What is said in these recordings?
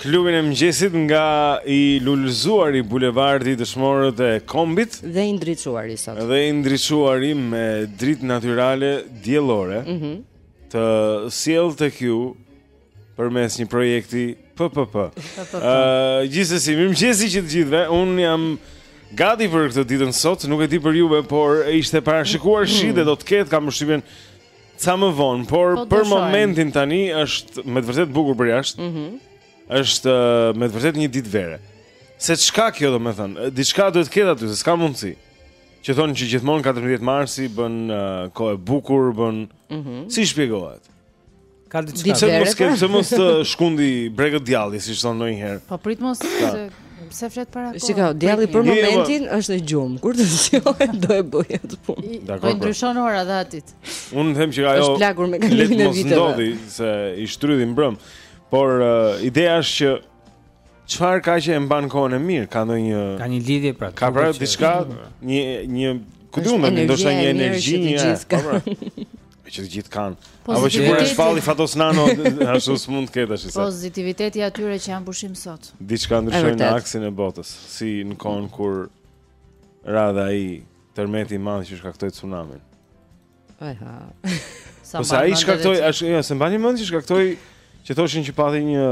Klubi i mëngjesit nga i lulëzuari bulevardi dëshmorët e kombit dhe i ndriçuari sot. Dhe i ndriçuari me dritë natyrale diellore. Mhm. Mm të sjell tek ju përmes një projekti PPP. Ë gjithsesi mirëmëngjesi që të gjithëve. Un jam gati për këtë ditën sot, nuk e di për juve, por ishte parashikuar shi dhe do të ketë kam përshtypjen Ca më vonë, por po për momentin tani është me të vërtetë bukur për jashtë. Mhm. Mm është me të vërtetë një ditë vere. Se çka kjo do të thotë? Diçka duhet të ketë aty, se s'ka mundësi. Që thonë që gjithmonë 14 marsi bën uh, kohë e bukur, bën. Mhm. Mm si shpjegohet? Ka diçka. Se mos ke, se mos shkundi brekët djalli, siç thon ndonjëherë. Po prit mos se pse flet para kohë. Shiko, djalli për momentin është në gjumë. Kur të çohet do e bëj atë punë. Po, po ndryshon ora dhe atit. Unë them që ajo është plakur me kalimin e viteve. Mos ndodhi se i shtrydhi mbrëm. Por uh, ideja është që çfarë ka që e mban kohën e mirë, ka ndonjë Ka një lidhje pra. Ka pra diçka, një një ku di unë, ndoshta një energji, një. Po pra. Me që të gjithë kanë. Apo që kur e shpalli Fatos Nano, ashtu s'mund të ketë ashtu. Pozitiviteti atyre që janë pushim sot. Diçka ndryshoi në aksin e botës, si në kohën kur ra dhe ai tërmeti i madh që shkaktoi tsunamin. Aha. Sa po ai shkaktoi, ashtu, jo, se mbani mend që shkaktoi që thoshin që pati një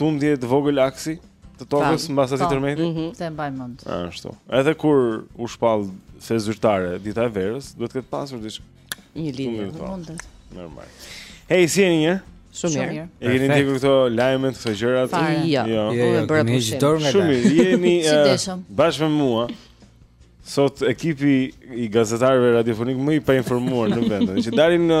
tundje të vogël aksi i tokës mbas atij tërmeti. Mm -hmm. S'e mbaj mend. Ashtu. Edhe kur u shpall si zyrtare dita e verës, duhet të ketë pasur diç një lidhje me mundet. Normal. Hey, si jeni ju? Shumë mirë. E keni ndjekur këto lajmet, këto gjëra? Jo, jo. Po e bëra pushim. Shumë mirë. Jeni bashkë me mua. Sot ekipi i gazetarëve radiofonik më i painformuar në vend, që dalin në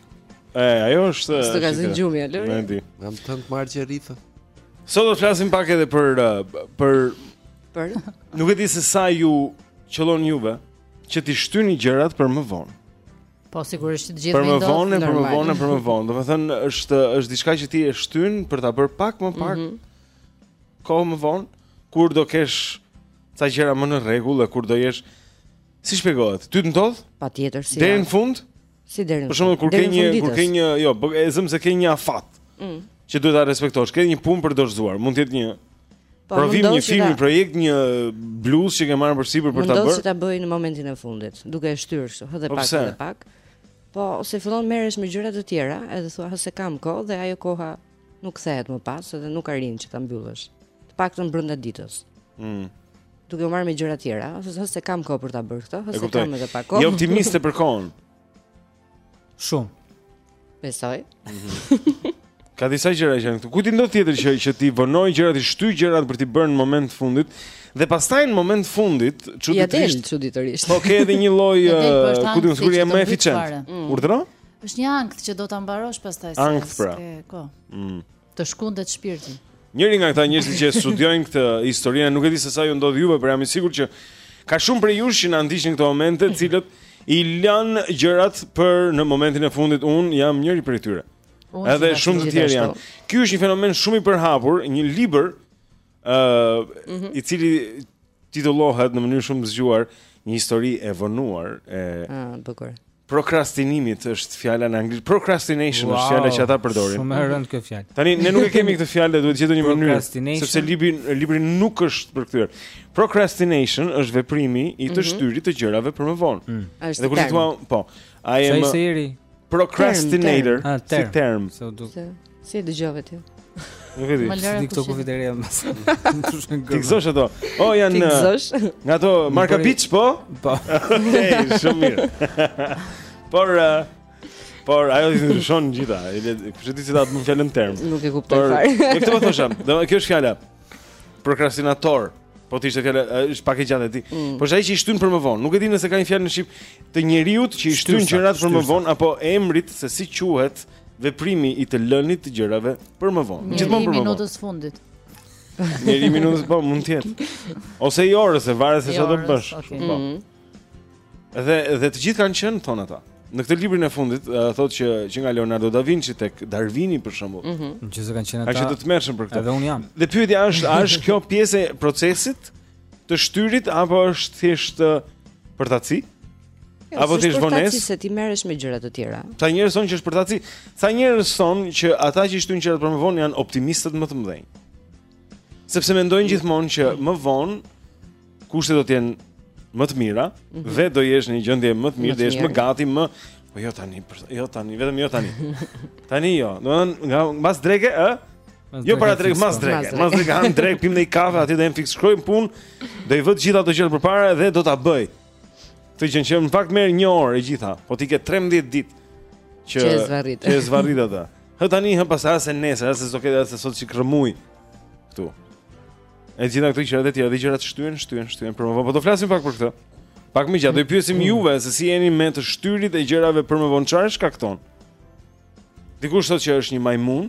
E, ajo është... S'të ka zënë gjumi, alë? Në e di. Në më tëndë marë që rritë. Sot do të flasim pak edhe për... Uh, për... Për? Nuk e di se sa ju qëllon juve që t'i shtyni gjërat për më vonë. Po sigurisht të gjithë vindo. Për më vonë, për më vonë, për më vonë. Domethënë është është diçka që ti e shtyn për ta bërë pak më pak. Mm -hmm. Kohë më vonë, kur do kesh ca gjëra më në rregull dhe kur do jesh si shpjegohet? Ty të ndodh? Patjetër si. Deri në fund? Si deri në fund. Kur ke një, kur ke një, jo, po, e zëm se ke një afat. Mm. Që duhet ta respektosh. Ke një punë për dorëzuar, mund të jetë një po, provim, një film, një projekt, një bluzë që ke marrë përsipër për ta bërë. Mund ta bëj në momentin e fundit, duke e shtyrë kështu, edhe po pak edhe pak. Po, ose fillon merresh me gjëra të tjera, edhe thua se kam kohë dhe ajo koha nuk kthehet më pas, edhe nuk arrin që ta mbyllësh. Të paktën brenda ditës. Mm. duke u marrë me gjëra tjera, ose thotë se kam kohë për ta bërë këtë, ose kam edhe pak kohë. Je optimiste për kohën. Shumë. Besoj. Mhm. Ka disa gjëra që janë këtu. Ku të ndodh tjetër që që ti i vonon gjërat, i shtyn gjërat për t'i bërë në moment të fundit dhe pastaj në moment të fundit çuditërisht. Ja çuditërisht. Po ke edhe një lloj ku ti sigurisht je më eficient. Mm. Urdhëro? Është një ankth që do ta mbarosh pastaj. Ankth pra. Po. Mm. Të shkund shpirtin. Njëri nga këta njerëzit që e studiojnë këtë historinë, nuk e di se sa ju ndodh juve, por jam i sigurt që ka shumë prej jush që na ndiqni këto momente, të cilët i lënë gjërat për në momentin e fundit unë jam njëri prej tyre. Edhe shumë të tjerë janë. Ky është një fenomen shumë i përhapur, një libër ë uh, i cili titullohet në mënyrë shumë të zgjuar një histori e vonuar e ah, bukur. Prokrastinimit është fjala në anglisht. Procrastination wow, është fjala që ata përdorin. Shumë e rëndë kjo fjalë. Tani ne nuk e kemi këtë fjalë, duhet gjetur një mënyrë sepse libri libri nuk është përkthyer. Procrastination është veprimi i të mhm. shtyrit të gjërave për më vonë. Mm. Dhe kur thua, po, I am procrastinator, si term. Si e dëgjove ti? Nuk e di. M'i lër këto kufjet e reja më së. T'i gëzosh ato. O janë T'i gëzosh. Nga ato marka Beats po? Po. Okej, shumë mirë. Por uh, por ajo i ndryshon gjitha. Kush e di se ta mund fjalën term. Nuk e kuptoj fare. Por këtë po thosha. Po kjo është fjala. Prokrastinator. Po ti ishte fjala, është pak e gjatë ti. Mm. Po ai që i shtyn për më vonë. Nuk e di nëse ka një fjalë në shqip të njeriut që i shtyn gjërat për më vonë apo emrit se si quhet. veprimi i të lënit të gjërave për më vonë. Gjithmonë për më vonë. Minutës së fundit. Njeri i minutës po mund të jetë. Ose i orës, e varet se çfarë do të bësh. Okay. Po. Mhm. Dhe dhe të gjithë kanë qenë thonë ata. Në këtë librin e fundit thotë që që nga Leonardo da Vinci tek Darwini për shembull. Mm -hmm. Që ç'kanë qenë ata. Aq të famshëm për këtë. Edhe unë jam. Dhe pyetja është, a është kjo pjesë e procesit të shtyrit apo është thjesht përtaci? Jo, Apo thjesht vonesë? Se ti merresh me gjëra të tjera. Ca njerëz thonë që është përtaci? Ca njerëz thonë që ata që shtyjnë gjërat për më vonë janë optimistët më të mëdhenj? Sepse mendojnë gjithmonë që më vonë kushtet do të jenë më të mira, mm -hmm. dhe do jesh në një gjendje më të mirë, do jesh më gati, më po jo tani, për... jo tani, vetëm jo tani. tani jo. Domethënë nga mbas dreke, ë? Jo para dreke, mbas dreke. Mbas dreke, hamë drekë, pimë një kafe, aty do të jem fiks, shkoj në punë, do i vë gjithë ato gjëra përpara dhe do ta bëj. Këtë gjënë që në fakt merr një orë e gjitha, po ti ke 13 ditë që që zvarrit. Që zvarrit ata. Hë tani hë pas as e nesër, as e sot këtë as e sot si krëmuj. Këtu. E gjitha këto gjëra të tjera, dhe gjërat shtyhen, shtyhen, shtyhen. Por po do flasim pak për këtë. Pak më gjatë do i pyesim mm. juve se si jeni me të shtyrit e gjërave për më vonë çfarë shkakton. Dikush thotë që është një majmun,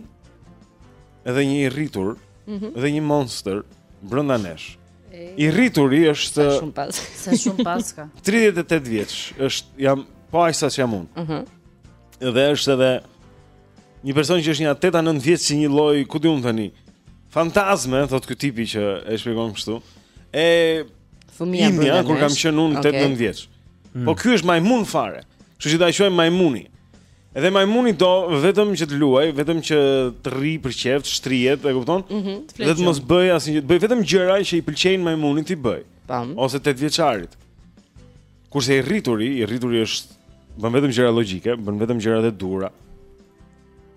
edhe një i rritur, mm -hmm. edhe një monster brenda nesh. I rrituri është sa shumë pas. Sa shumë paska. 38 vjeç, është jam po aq sa jam unë. Mhm. Mm dhe është edhe një person që është një 8-9 vjeç si një lloj, ku di unë tani, fantazme, thot ky tipi që e shpjegon kështu. E fëmija imja, kur kam qenë unë 8-9 okay. vjeç. Mm. Po ky është majmun fare. Kështu që ta quajmë majmuni. Edhe majmuni do vetëm që të luaj, vetëm që të rri për qef, të shtrihet, e kupton? Mm -hmm, të dhe të mos bëj asnjë gjë, bëj vetëm gjëra që i pëlqejnë majmunit t'i bëj. Tam. Ose tet vjeçarit. Kurse i rrituri, i rrituri është bën vetëm gjëra logjike, bën vetëm gjërat e duhura.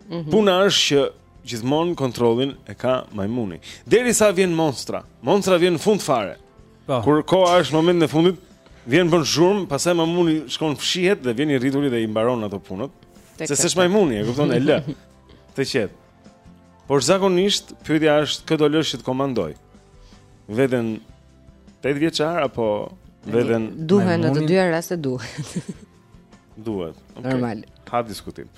Mm -hmm. Puna është që gjithmonë kontrollin e ka majmuni. Derisa vjen monstra, monstra vjen në fund fare. Po. Kur koha është momentin e fundit, vjen bën zhurmë, pastaj majmuni shkon fshihet dhe vjen i rrituri dhe i mbaron ato punët. Se s'është majmuni, e kupton, e lë të qetë. Por zakonisht pyetja është kë do lësh që të komandoj? Veten 8 vjeçar apo veten duhen në të dyja rastet duhen. Duhet. Okay. Normal. Pa diskutim.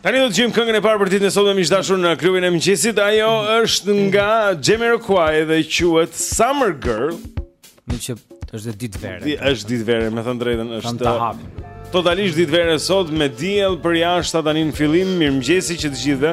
Tani do të dëgjojmë këngën e parë për ditën e sotme miq të dashur në klubin e mëngjesit. Ajo është nga Jamiroquai dhe quhet Summer Girl. Meqë është ditë vere. Di, është ditë vere, me thënë drejtën, është. Kam ta hap. Totalisht ditë vere sot me diell përjashta tani në fillim. Mirëmëngjesi që të gjithëve.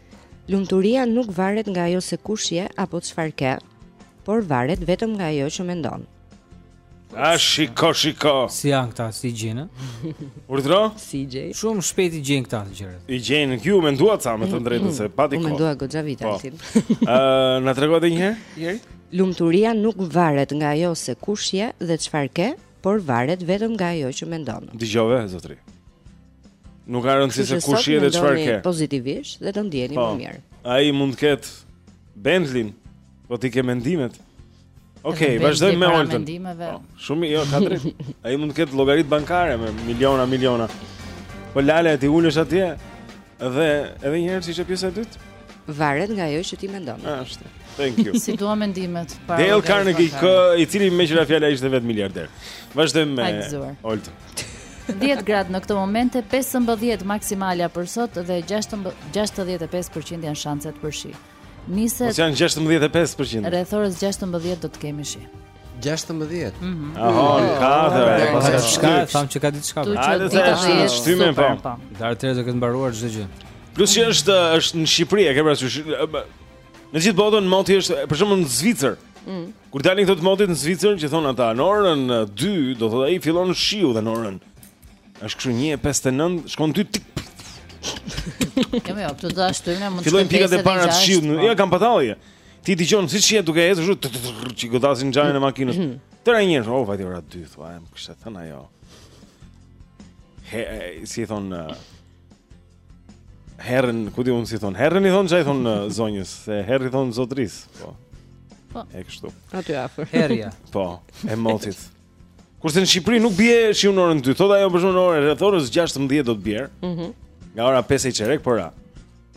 Lumturia nuk varet nga ajo se kush je apo çfarë ke, por varet vetëm nga ajo që mendon. A shiko shiko. Si janë këta si i gjen? Urdhro? Si i gjej? Shumë shpejt i gjen këta gjëra. I gjen këtu m'u desh ca me të mm, drejtën mm. se pati kohë. M'u desh goxha vite po. atin. Ë, na trego edhe një herë? Lumturia nuk varet nga ajo se kush je dhe çfarë ke, por varet vetëm nga ajo që mendon. Dëgjove zotri. Nuk ka rëndësi se kush je dhe çfarë ke. Pozitivisht dhe të ndjeni po, më mirë. Ai mund të ketë Bentley, po ti ke mendimet. Okej, okay, vazhdojmë me Olden. Po, shumë jo, ka drejt. Ai mund të ketë llogaritë bankare me miliona, miliona. Po Lala ti ulesh atje dhe edhe një herë si ishte pjesa e dytë? Varet nga ajo që ti mendon. Ashtu. Thank you. S'i dua mendimet. Dale Carnegie, i cili meqë ra fjala ishte vetë miliarder. Vazhdojmë me Olden. 10 gradë në këtë moment, 15 maksimalja për sot dhe 65% janë shanset për shi. Niset. Mos janë 65%. Rreth orës 16 do të kemi shi. 16. Mhm. Aha, ka atë. Po sa shka, thamë që ka diçka. Hajde të shtymë shtymë po. po. Dar të ketë mbaruar çdo gjë. Plus që është është në Shqipëri, e ke parasysh. Në gjithë botën moti është për shembull në Zvicër. Mhm. Kur dalin këto të motit në Zvicër që thonë ata në orën 2 do thotë ai fillon shiu dhe në orën është kështu 1:59 shkon dy tik. Që më jo, të do ashtu ne mund të fillojnë pikat e para të shiut. Po. Ja kam patallje. Ti dëgjon si shi, je duke ecur kështu që godasin xhamin e makinës. Mhm. Të ra një herë, oh vajti ora 2 thua, më kishte thënë ajo. He, si thonë Herën, ku di unë si thonë? Herën i thonë që i thonë uh, zonjës, se herr i thonë zotrisë. Po. Po. E kështu. Aty afër. Herja. Po, e motit. Kurse në Shqipëri nuk bie shi në orën dy. Thot ajo për shembull në orën, rreth orës 16 do të bjerë. Mm -hmm. Nga ora 5 e çerek, po ra.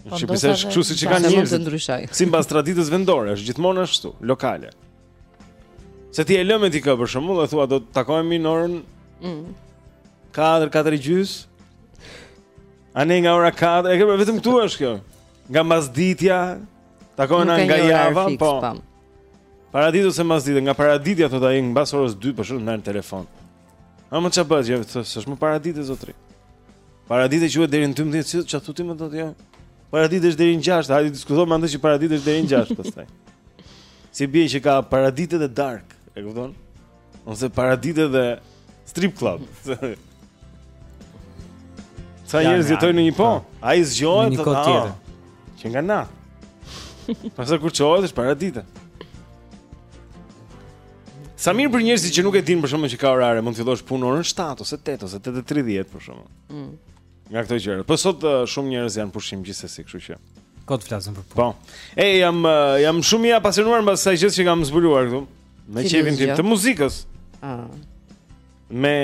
Në po, Shqipëri se është kështu siç janë njerëzit. Simbas traditës vendore, është gjithmonë ashtu, lokale. Se ti e lë me dikë për shembull, e thua do të takohemi në orën mm. 4, 4 e gjysmë. A ne nga ora 4, e ke vetëm këtu është kjo. Nga mbasditja takohem nga java, fix, po. Paradite ose mbasdite, nga paraditja thotë ai mbas orës 2 për shembull në telefon. A më çfarë bëhet? Jo, s'është më paradite zotri. Paradite quhet deri në 12, si çfarë thua ti më thotë jo? Paradite është deri në 6, hajde diskutojmë më që paradite është deri në 6 pastaj. Se i bie që ka paradite dhe darkë, e kupton? Ose paradite dhe strip club. Sa ja, njerëz jetojnë në një po? Ai zgjohet të thotë. Ah, që nga na. Pastaj kur çohet është paradite. Sa mirë për njerëzit që nuk e dinë për shembull që ka orare, mund të fillosh punë orën 7 ose 8 ose 8:30 për shembull. Mm. Nga këto gjëra. Po sot uh, shumë njerëz janë pushim gjithsesi, kështu që. Kot flasim për punë. Po. Ej, jam uh, jam shumë i apasionuar mbas asaj gjësë që kam zbuluar këtu. Me qejfin tim të muzikës. Ëh. Ah. Me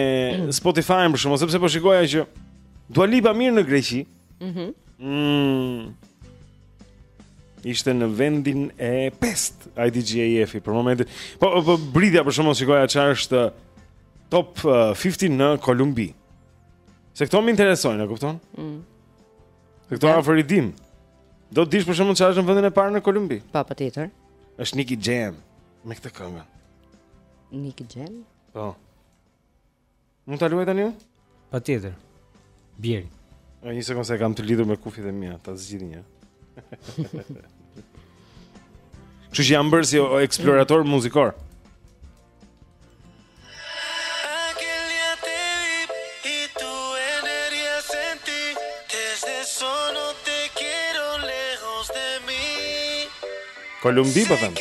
Spotify për shembull, sepse po shikoja që Dua Lipa mirë në Greqi. Mhm. Mm ishte në vendin e 5 IDGAF-i për momentin. Po, po bridhja për shembull shikoja ça është top 50 uh, në Kolumbi. Se këto më interesojnë, e kupton? Mm. Se këto yeah. afër i dim. Do të dish për shembull ça është në vendin e parë në Kolumbi. Pa patjetër. Është Nicky Jam me këtë këngë. Nicky Jam? Po. Mund ta luaj tani unë? Patjetër. Bjeri. Ë një sekondë se e kam të lidhur me kufjet e mia, ta zgjidh njëherë. Kështu që jam bërë si eksplorator muzikor Kolumbi po them.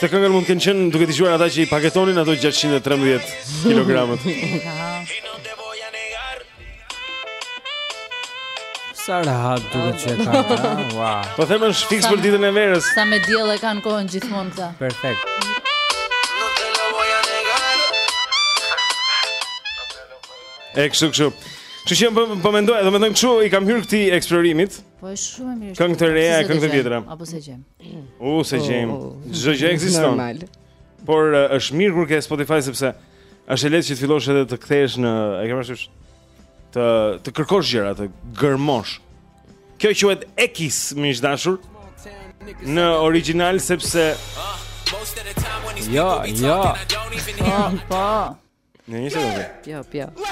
Këtë këngën mund të kenë qenë duke dëgjuar ata që i paketonin ato 613 kilogramët. Sa rahat duket që e kanë këta, Po them është fix për ditën e verës. Sa me diell e kanë kohën gjithmonë këta. Perfekt. E kështu kështu. Kështu që po po mendoj, domethënë kështu i kam hyrë këtij eksplorimit. Po është shumë mirë. Këngë të reja, këngë të vjetra. Apo s'e gjen. U s'e gjen. Oh, oh. Çdo gjë ekziston. Normal. Por është mirë kur ke Spotify sepse është e lehtë që të fillosh edhe të kthehesh në, e ke parasysh, të të kërkosh gjëra, të gërmosh. Kjo quhet Ekis, miq të dashur. Në origjinal sepse Jo, jo. Po, po. Në një sekundë. Jo, jo.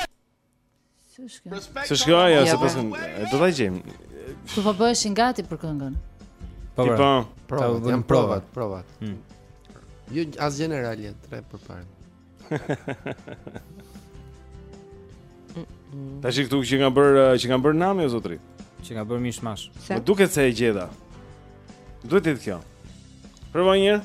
S'është kjo. S'është kjo ajo, se pastaj, e do ta gjejmë. Ti po bëhesh gati për këngën. Po, pra. po. Provat, jam provat, provat. Hmm. Jo, as gjenerale, tre për parë. Ta shoh këtu që na u bë, që na u bë nami, o zotri? Që na u bë mishmash. Më duket se e gjeta. Duhet të jetë kjo. Provoje njëherë.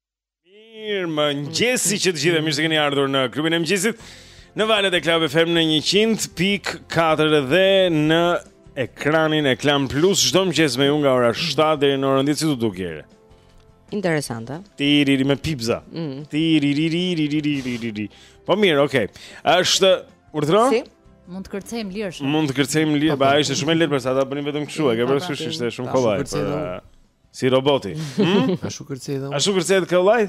Mirëmëngjesi të gjithëve e mirë se keni ardhur në klubin e mëngjesit Në valët e Club FM në 100.4 dhe në ekranin e Klan Plus çdo mëngjes me ju nga ora 7 deri në orën dhjetë si të duket njëherë Interesante Ti riri me pipza mm. Ti riri riri riri riri riri Po mirë, okej okay. Është urdhëro? Si? Mund të kërcejmë lirshëm Mund të kërcejmë lirë, po, ba po. ishte shumë e lehtë për sa ta bënim vetëm kështu E ke parasysh kështu ishte shumë kollaj Shumë kërcejmë Si roboti. Hmm? Ashtu kërcej dhe unë. Ashtu kërcehet kollaj.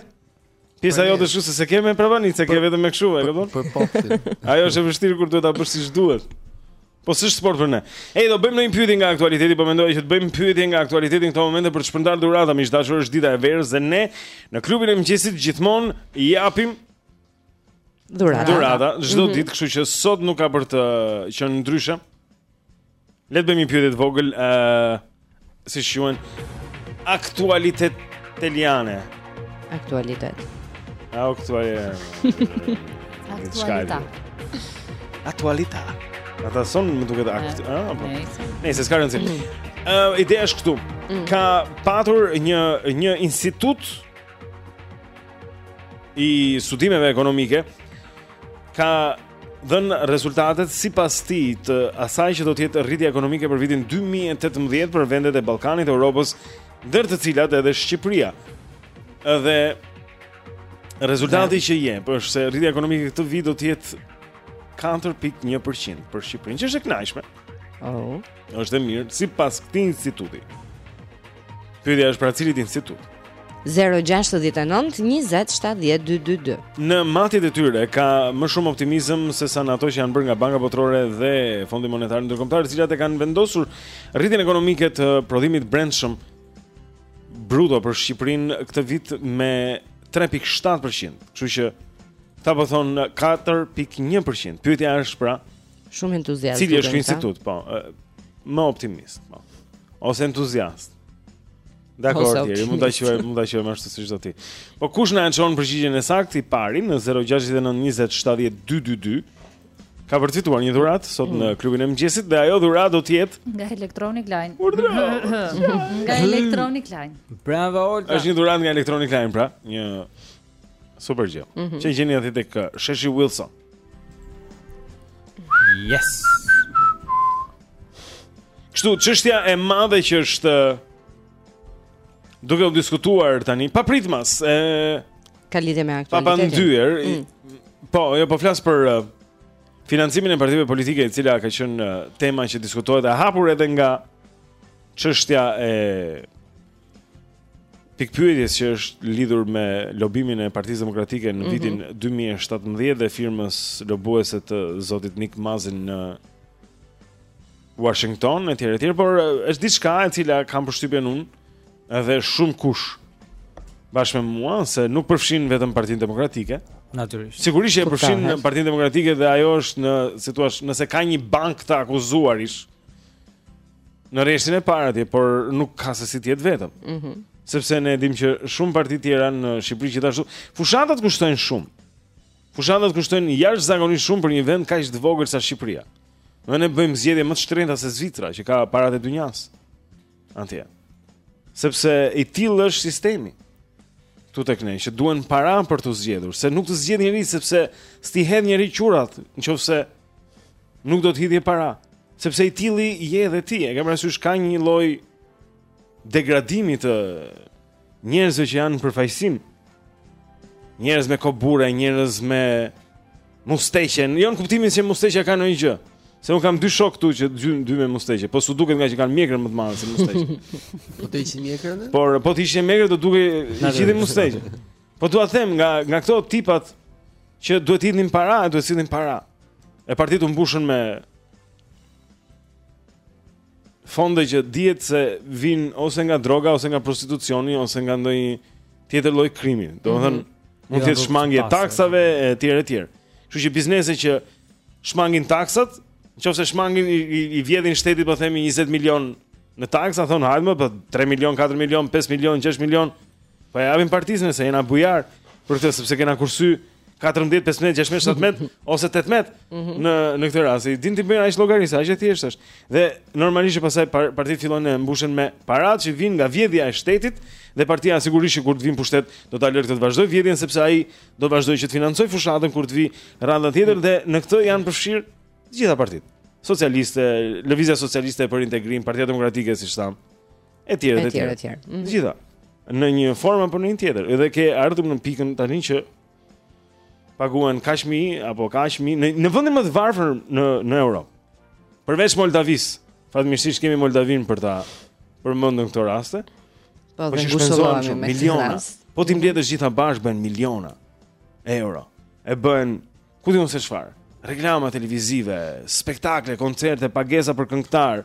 Pjesa jote është se s'e ke me pravanit, s'e ke vetëm me kështu, e kupton? Për popëtin. Ajo është e vështirë kur duhet ta bësh siç duhet. Po s'është sport për ne? E, do bëjmë ne një pyetje nga aktualiteti, po mendoj që të bëjmë pyetje nga aktualiteti në këto momente për të shpërndarë dhurata, miq të dashur është dita e verës dhe ne në klubin e mëngjesit gjithmonë japim dhurata, dhurata çdo mm -hmm. ditë, kështu që sot nuk ka për të qenë ndryshe. Le të bëjmë një pyetje të vogël, ë uh, si i thonë aktualitet italianët. Aktualitet. Aktualitet. Aktualitet. Aktualitet. Ata thonë më duket akt, ë, apo. Nejse s'ka rëndësi. Mm. Ë, ideja është këtu. Mm. Ka patur një një institut i studimeve ekonomike ka dhënë rezultatet sipas tij të asaj që do të jetë rritja ekonomike për vitin 2018 për vendet e Ballkanit, Europës, ndër të cilat edhe Shqipëria. Dhe rezultati që jep është se rritja ekonomike këtë vit do të jetë 4.1% për Shqipërinë, që është e kënaqshme. Oh. Është e mirë sipas këtij instituti. Pyetja është pra cilit institut? 0-6-19-27-12-2 Në matjet e tyre ka më shumë optimizëm se sa në ato që janë bërë nga Banka Botërore dhe Fondi Monetar Ndërkombëtar, të cilat e kanë vendosur rritjen ekonomike të prodhimit brendshëm bruto për Shqipërinë këtë vit me 3.7%, kështu që këta po thonë 4.1%. Pyetja është pra, Shumë entuziast. Cili është ky institut, po? Më optimist, po. Ose entuziast. Dakord, ti mund ta quaj, mund ta quajmë ashtu siç do ti. Po kush na e çon përgjigjen e saktë i pari në 0692070222? Ka përfituar një dhuratë sot në mm. klubin e mëngjesit dhe ajo dhuratë do të jetë nga Electronic Line. Urdhëro. Nga Electronic Line. Bravo Olga. Është një dhuratë nga Electronic Line, pra, një Super gjë. Mm -hmm. Që e gjeni aty tek uh, Sheshi Wilson. Yes. Kështu çështja e madhe që është uh, duke u diskutuar tani, papritmas, e ka lidhje me aktualitetin. Papandehur. Mm. Po, jo po flas për uh, financimin e partive politike, e cila ka qenë uh, tema që diskutohet e hapur edhe nga çështja e pikëpyetjes që është lidhur me lobimin e Partisë Demokratike në mhm. vitin mm -hmm. 2017 dhe firmës lobuese të zotit Nick Muzin në Washington etj etj, por është diçka e cila kam përshtypjen unë edhe shumëkush bashkë me mua se nuk përfshin vetëm Partinë Demokratike. Natyrisht. Sigurisht që e përfshin Partinë Demokratike dhe ajo është në, si thua, nëse ka një bankë të akuzuarish Në rreshtin e parë atje, por nuk ka se si të jetë vetëm. Mhm. Mm Sepse ne dimë që shumë parti të tjera në Shqipëri gjithashtu fushatat kushtojnë shumë. Fushatat kushtojnë jashtëzakonisht shumë për një vend kaq të vogël sa Shqipëria. Dhe ne bëjmë zgjedhje më të shtrenjta se Zvicra, që ka paratë e dynjasë. Atje. Sepse i tillë është sistemi këtu tek ne që duhen para për t'u zgjedhur, se nuk të zgjedh njeri sepse s'ti hedh njeri qurrat, nëse nuk do të hidhje para, sepse i tillë je dhe ti, e kam parasysh ka një lloj degradimi të njerëzve që janë në përfaqësim, njerëz me kobure, njerëz me mustaqe, jo në kuptimin se mustaqja ka ndonjë gjë, Se unë kam dy shokë këtu që dy, dy me mustaqe, po s'u duket ngaqë kanë mjekrën më të madhe se mustaqet. po të hiqnin mjekrën? Por po të hiqnin mjekrën do dukej gjithë mustaqe. Po dua të them nga nga këto tipat që duhet të hidhin para, duhet të sillin para. E partitë u mbushën me fonde që dihet se vijnë ose nga droga ose nga prostitucioni ose nga ndonjë tjetër lloj krimi. Domethënë mm -hmm. mund të jetë shmangje taksave e tjerë e tjerë. Kështu që biznese që shmangin taksat, nëse shmangin i, i, i vjedhin shtetit po themi 20 milion në taksa, thon hajmë po 3 milion, 4 milion, 5 milion, 6 milion Po ja japim partisë se jena bujar për këtë sepse kena kursy 14, 15, 16, 17 ose 18 mhm. në në këtë rast. I di ti bën aq llogari se aq e thjeshtë është. Dhe normalisht që pastaj partitë fillojnë të mbushen me paratë që vijnë nga vjedhja e shtetit dhe partia sigurisht që kur të vijë në pushtet do ta lërë këtë të vazhdojë vjedhjen sepse ai do të vazhdojë që të financojë fushatën kur të vijë radha tjetër dhe në këtë janë përfshirë të gjitha partitë. Socialiste, Lëvizja Socialiste për Integrim, Partia Demokratike siç thamë. etj etj etj. Të gjitha në një formë apo në një tjetër. Edhe ke ardhur në pikën tani që paguhen kaq mijë apo kaq mijë në, në vendin më të varfër në në Europë. Përveç Moldavisë, fatmirësisht kemi Moldavinë për ta përmendur në këto raste. Po, po shpenzohen me miliona. Po t'i mbledhësh të gjitha bashkë bën miliona euro. E bën ku di unë se çfarë. Reklama televizive, spektakle, koncerte, pagesa për këngëtarë.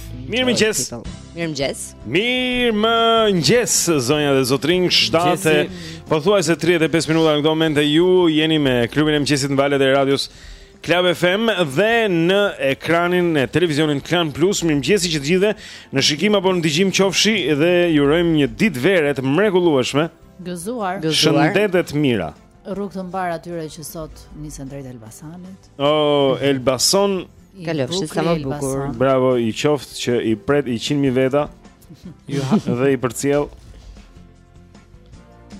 Mirëmëngjes Mirëmëngjes Mirëmëngjes Zonja dhe zotërinj Shtatë e pothuajse 35 minuta në këto momente E ju jeni me klubin e mëngjesit në valët e radios Club FM Dhe në ekranin e televizionit Klan Plus Mirëmëngjesi që të gjithë Në shikim apo në dëgjim qofshi Dhe ju urojmë një ditë vere të mrekulueshme Gëzuar Shëndet e të mira Rrugë të mbarë atyre që sot nisen drejt Elbasanit. Oh, Elbason. Kalofshi sa më bukur. Bravo i qoftë që i pret i 100.000 veta. Dhe i përcjell.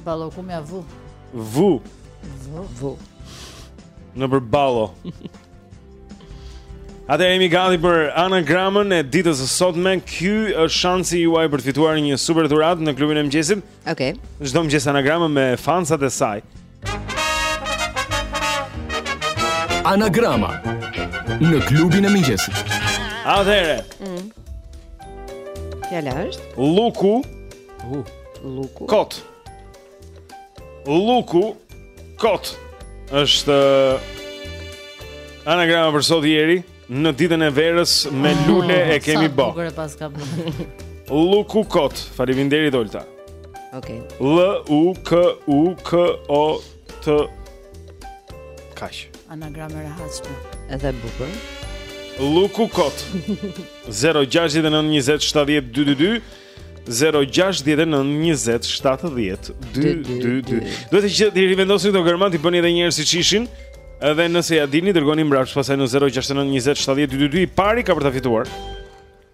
Ballokumja vu. Vu. Vu. Vu. Në për ballo. Atëherë jemi gati për anagramën e ditës së sotme Ky është shansi juaj për të fituar një super dhuratë në klubin e mëngjesit Okej. Okay. Çdo mëngjes anagrama me fansat e saj. Anagrama në klubin e mëngjesit. Atëherë. Mm. Fjala është Luku. Uh, Luku. Kot. Luku Kot është uh, anagrama për sot Eri. Në ditën e verës me oh, lule oh, e kemi bë. Bukur e paska bë. Luku kot, faleminderit Olta. Okej. Okay. L U K U K O T Kaq. Anagramë e rehatshme. Edhe bukur. Luku kot. 069 20 70 222 0-6-9-20-70-2-2-2 Duhet t'i rivendosni këto gërma, t'i bëni edhe njëherë siç ishin Edhe nëse ia dini, dërgoni mbra është pasaj në 0-6-19-20-7-10-2-2 I pari ka për ta fituar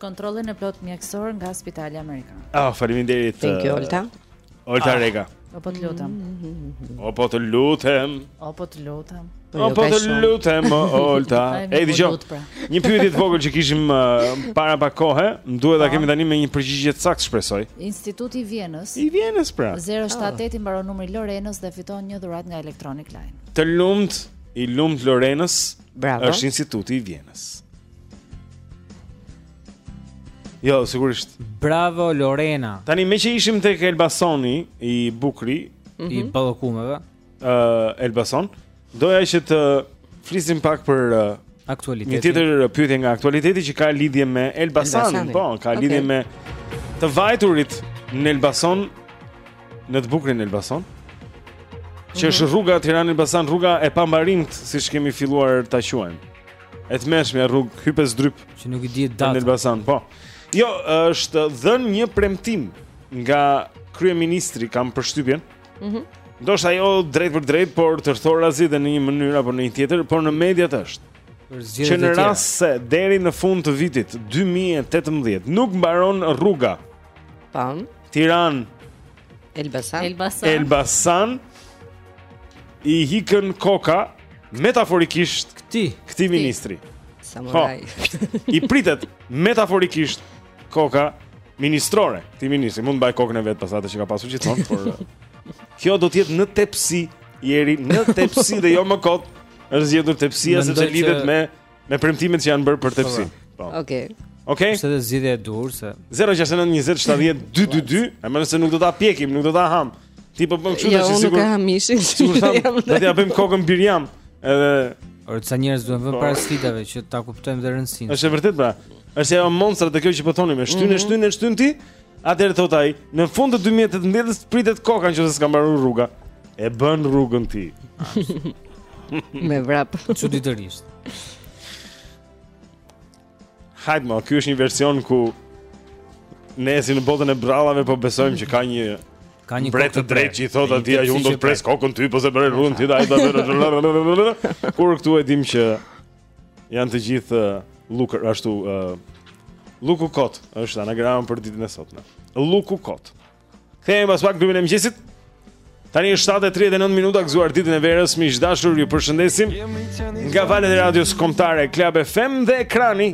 Kontrollin e plotë mjekësor nga spitali Amerikan Ah, faleminderit Thank you, Olta Olta ah. Rega. O po të lutem. O po të lutem. O po të lutem. Po, jo, po të lutem Olta. Ej dëgjoj. Pra. Një pyetje të vogël që kishim uh, para pak kohe, më duhet ta po. kemi tani me një përgjigje të saktë shpresoj. Instituti i Vjenës. I Vjenës pra. 078 i mbaron numri Lorenës dhe fiton një dhuratë nga Electronic Line. Të lumtë, i lumtë Lorenës. Bravo. Është Instituti i Vjenës. Jo, sigurisht. Bravo Lorena. Tani meqë ishim tek Elbasoni i bukri, mm -hmm. i mhm. ballokumeve, ë uh, Elbason, doja që të flisim pak për uh, aktualitetin. Një tjetër pyetje nga aktualiteti që ka lidhje me Elbasanin, po, ka okay. lidhje me të vajturit në Elbason, në të bukrin Elbason. Që është mhm. rruga Tiranë-Elbasan, rruga e pambarimtë, siç kemi filluar ta quajmë. E tmerrshme, rrugë, hyp e zdryp Që nuk i dihet data Në Elbasan, po Jo, është dhënë një premtim Nga kryeministri, kam përshtypjen mm -hmm. Ndoshta jo drejtpërdrejt Por tërthorazi dhe në një mënyrë apo në një tjetër, por në mediat është Që në rast se deri në fund të vitit 2018 Nuk mbaron rruga Pan Tiranë Elbasan. Elbasan. Elbasan. I ikën koka metaforikisht këtij, këtij ministri. Samuraj. I pritet metaforikisht koka ministrore. Këtij ministri, mund të mbajë kokën e vet pastaj atë që ka pasur gjithmonë, por kjo do të jetë në tepsi, Jeri në tepsi dhe jo më kot. Është zgjedhur tepsia sepse lidhet me Me premtimet që janë bërë për tepsin. Po. Okej. Okay. Okej. Okay. Është zgjidhja e duhur se 069 20 70 222, ama nëse nuk do ta pjekim, nuk do ta hamë. Ti po bën kështu tash sigurisht. Jo, nuk e hamë mishin. Sigurisht. Do t'ia bëjmë kokën birjan. Edhe ca njerëz duhen vënë, po. para sfidave që ta kuptojmë dhe rëndësinë. Është e vërtetë pra. Është ajo monstra te kjo që po thoni me shtyn e mm. shtyn e shtyn ti Atëherë thot ai, në fund të 2018-s pritet koka nëse s'ka mbaruar rruga. E bën rrugën ti. Me vrap. Çuditërisht. Hajt më, ky është një version ku ne si në botën e përrallave po besojmë që ka një ka një mbret të drejtë që i thotë atij ai unë do të pres kokën ty po s'e bëre rrugën ti ai do të kur këtu e dimë që Janë të gjithë uh, llukër, ashtu uh, Lluku Kot, është anagrama për ditën e sotme. Lluku Kot. Kthehemi pas pak grupin e mëngjesit. Tani është 7:39 minuta gëzuar ditën e verës, miq të dashur, ju përshëndesim nga valët e radios kombëtare Club FM dhe ekrani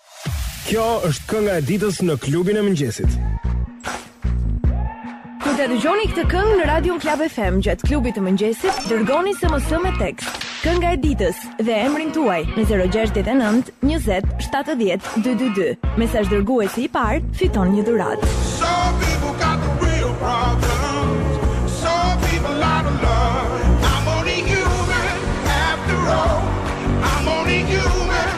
Kjo është kënga e ditës në klubin e mëngjesit. Kur ta dëgjoni këtë këngë në Radio Club FM gjatë klubit të mëngjesit, dërgoni SMS me tekst Kënga e ditës dhe emrin tuaj në 069 20 70 222. Mesazhdërguesi i parë fiton një dhuratë. Some people got the real problems. Some people out of luck. I'm only human after all. I'm only human.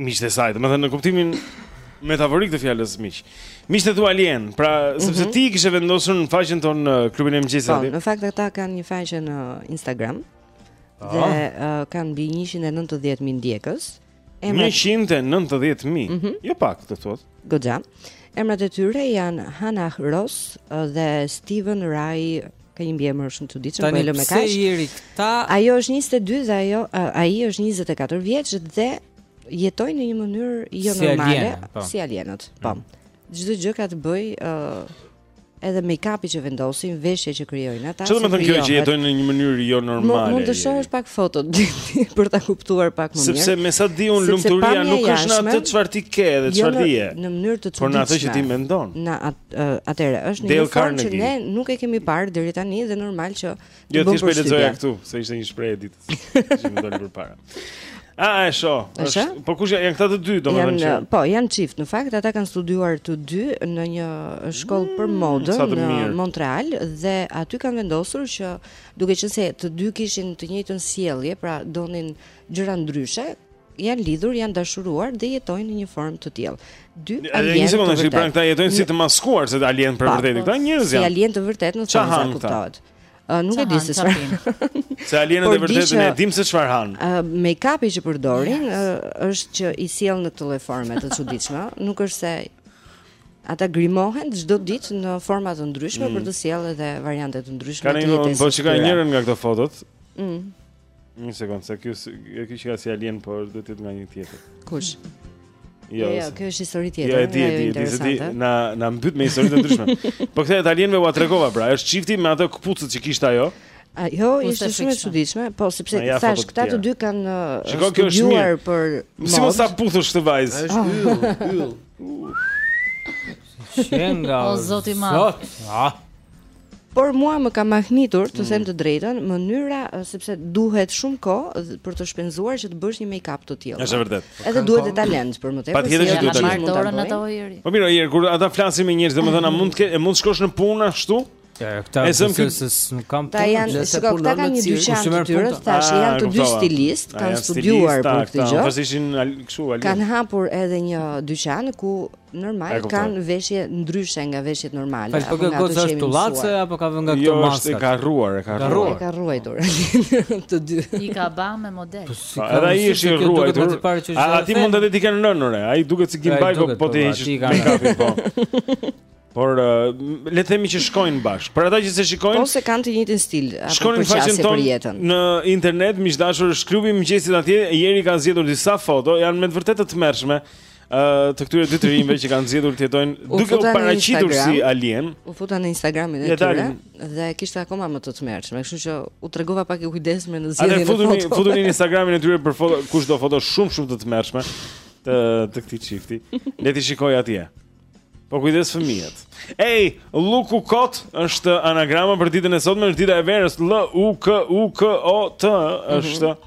Miqtë e saj, domethënë në kuptimin metaforik të fjalës miq. Miqtë e tu alienë, pra mhm. sepse mm -hmm. ti e kishe vendosur në faqen tonë në klubin e mëngjesit. Po, në fakt ata kanë një faqe në Instagram. Oh. Dhe uh, kanë mbi 190 mijë ndjekës. Emrat... 190 mijë. Mm -hmm. Jo pak, të thotë. Goxha. Emrat e tyre janë Hannah Rose dhe Steven Raj ka një mbiemër shumë të çuditshëm po e lëmë kaq. Tanë jeri këta. Ajo është 22 dhe ajo ai është 24 vjeç dhe jetojnë në një mënyrë jo normale, si alien, po. si alienët. Po. Mm. Çdo gjë ka të bëjë uh, edhe make-upi që vendosin, veshja që krijojnë ata. Çfarë domethënë kjo që jetojnë në një mënyrë jo normale? Mund të shohësh pak foto për ta kuptuar pak më mirë. Sepse me sa di unë lumturia nuk është në atë çfarë ti ke dhe jo çfarë je. Në mënyrë të çuditshme. Por në atë që ti mendon. Mënyra e atyre është një formë që ne nuk e kemi parë deri tani dhe normal që jo, të bëjmë. Jo, po ta lexoja këtu, se ishte një shprehje ditë. Që më doli përpara. A, e shoh. Po kush janë këta të dy, domethënë që? Po, janë çift. Në fakt ata kanë studiuar të dy në një shkollë për mm, modën në Montreal dhe aty kanë vendosur që duke qenë se të dy kishin të njëjtën sjellje, pra donin gjëra ndryshe, janë lidhur, janë dashuruar dhe jetojnë në një formë të tillë. Dy alienë. Një sekondë, se pra këta jetojnë si të maskuar si alienë për vërtetë. Këta njerëz janë. Si alienë të vërtetë, në fakt kuptohet. Uh, nuk e di se çfarë. Se alienët e vërtetë s'e dimë se çfarë han. Uh, Make-upi që përdorin yes. uh, është që i sjell në këto lloj formash të çuditshme, nuk është se ata grimohen çdo ditë në forma të ndryshme mm. për të sjellë edhe variante të ndryshme të jetës. Kanë një, po shikoj njërën nga këto fotot. Mm. Një sekondë, se kjo, kjo qenka si alien, por duhet të jetë nga një tjetër. Kush? Jo, jo, jo kjo është histori tjetër. Jo, e di, e di, se ti na na mbyt me histori të ndryshme. Po këta alienët ua tregova, pra, është çifti me ato këpucët që kishte ajo. Ajo ishte shumë e çuditshme, po sepse ja, thashë këta të dy kanë uh, studiuar për modë. Si mos ta puthësh këtë vajzë? Është yll, yll. Shenga. O Zot i madh. Ah. Por mua më ka mahnitur, të them të drejtën, mënyra sepse duhet shumë kohë për të shpenzuar që të bësh një make-up të tillë. Është vërtet. Edhe duhet talent për më tepër. Patjetër që duhet të marr dorën ato Jeri. Po mirë, Jeri kur ata flasin me njerëz, domethënë a mund të e mund të shkosh në punë ashtu? Këta e zëmë këta nuk kanë punë. Këta janë, shiko, këta kanë një dyqan të tyre, thashë, janë të dy stilistë, kanë studiuar për këtë gjë. Kanë hapur edhe një dyqan ku Normal kanë veshje ndryshe nga veshjet normale. Fal, po kjo goca është tullace apo ka vënë nga këto maskat? Jo, është e ka rruar, e ka rruar. E kanë rruar të dy. I ka ba me model. Po, po, edhe ai është i rruar. A ti mund edhe t'i kenë rënë ore? Ai duket si Kim Bajko po t'i heqë make-upin po. Por le të themi që shkojnë bashkë. Për ata që s'e shikojnë, po se kanë të njëjtin stil, shkojnë në faqen tonë në internet, miq të dashur, Klubi i mëngjesit atje, Jeri ka zgjedhur disa foto, janë me të vërtetë të tmerrshme. Uh, të këtyre dy të rinjve që kanë zgjedhur të jetojnë duke u paraqitur si alienë. U futa në Instagramin e tyre dhe kishte akoma më të tmerrshme, kështu që u tregova pak e kujdesshme në zgjedhjen e fotove. Atëherë futuni futuni në Instagramin e tyre për foto, kush do foto shumë shumë të tmerrshme të të këtij çifti. Le t'i shikojë atje. Po kujdes fëmijët. Ej, Luku Kot është anagrama për ditën e sotme, është dita e verës. L U K U K O T mhm. është. Mm -hmm.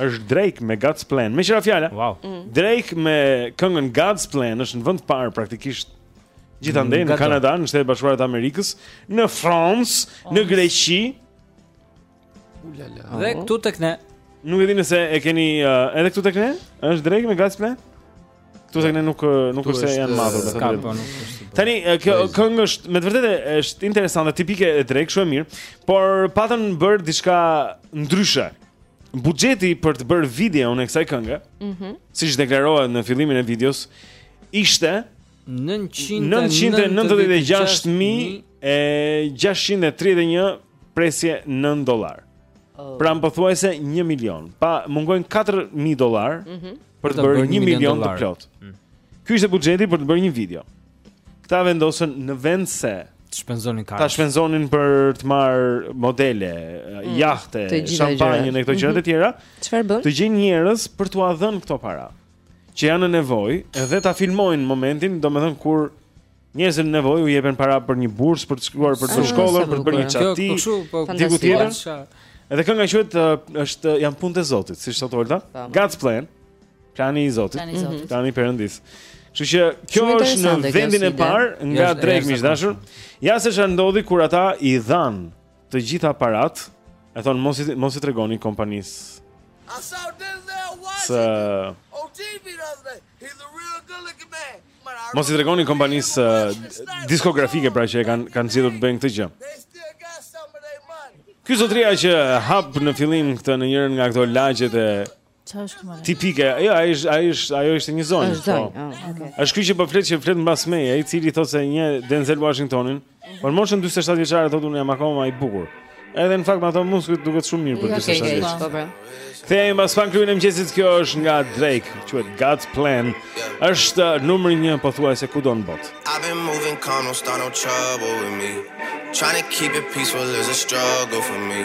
Është Drake me God's Plan. Me qira fjala. Wow. Mm. Drake me këngën God's Plan është në vend të parë praktikisht gjithandej në Kanada, në Shtetet e Bashkuara të Amerikës, në Francë, oh. në Greqi. Ulala. Oh. Dhe këtu tek ne. Nuk e di nëse e keni uh, edhe këtu tek ne? Është Drake me God's Plan? Këtu tek ne nuk nuk është se janë matur me këtë. Po, Tani kjo këngë është me të vërtetë është interesante, tipike e Drake, shumë e mirë, por patën bërë diçka ndryshe. Buxheti për të bërë videon e kësaj kënge, mm -hmm. siç deklarohet në fillimin e videos, ishte 996000 e 631 presje 9 dollarë. Oh. Pra pothuajse 1 milion I mungojnë 4.000 dollarë mm -hmm. për të bërë 1 milion të plotë. Mm. Ky ishte buxheti për të bërë një video. Këta vendosën në vend se të shpenzonin kot. Ta shpenzonin për të marrë modele, mm, jahte, shampanjë e këto gjëra të mhm. tjera. Çfarë bënë? Të gjejnë njerëz për t'ua dhënë këto para. Që janë në nevojë dhe ta filmojnë momentin, domethënë kur Njerëzve në nevojë u jepen para për një bursë për të shkuar për të bërë shkollën, për të bërë një çati. Po, diku tjetër. Edhe kënga quhet është janë punë të Zotit, siç thotë Olta. Po. God's plan. Plani i Zotit. Plani i Zotit. Plani i Perëndisë. Kështu që kjo është në vendin e parë nga Drake miq të dashur. Ja se çfarë ndodhi kur ata i dhanë të gjitha paratë, e thonë mos i mos i tregoni kompanisë. Sa Mos i tregoni kompanisë diskografike pra që e kanë kanë zgjedhur të bëjnë këtë gjë. Ky zotria që hap në fillim këtë në njërën nga këto lagjet e tipike, jo, ai është ai është ajo ishte një zonjë. Është po. zonjë, oh, okay. Është ky që po flet që flet mbas meje, i cili thotë se një Denzel Washingtonin, Për moshën 47 vjeçare thotë unë jam akoma i bukur. Edhe në fakt me ato muskujt duket shumë mirë për 47 vjeç. Po, po. Kthehemi pas pak Klubi i Mëngjesit kjo është nga Drake, quhet God's Plan. Është numri 1 pothuajse kudo në botë. I've been moving calm, don't start no trouble with me. Trying to keep it peaceful is a struggle for me.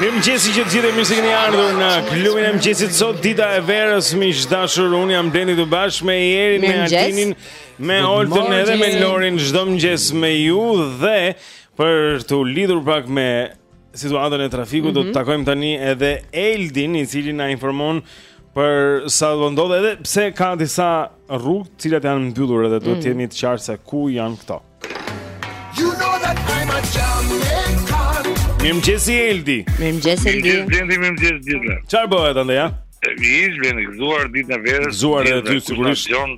Mirë mëngjesi të gjithëve mirë se keni ardhur në klubin e mëngjesit sot dita e verës miq të dashur unë jam Blendi së bashku me Jerin me Altinin me Oltën edhe me Lorin çdo mëngjes me ju dhe për të lidur pak me situatën e trafikut, mm -hmm. do të mhm. takojmë tani edhe Eldin, i cili na informon për sa do ndodhë edhe pse ka disa rrugë të cilat janë mbyllur edhe duhet të mhm. jemi të qartë se ku janë këto. You know that I'm a Mirë mëngjesi Eldi Mirë mëngjesi Eldi Mirë mëngjesi Mirë mëngjesi gjithë Çfarë bëhet andej? Mirë mëngjes Blendi gëzuar ditën e verës Gëzuar edhe ty sigurisht Gëzuar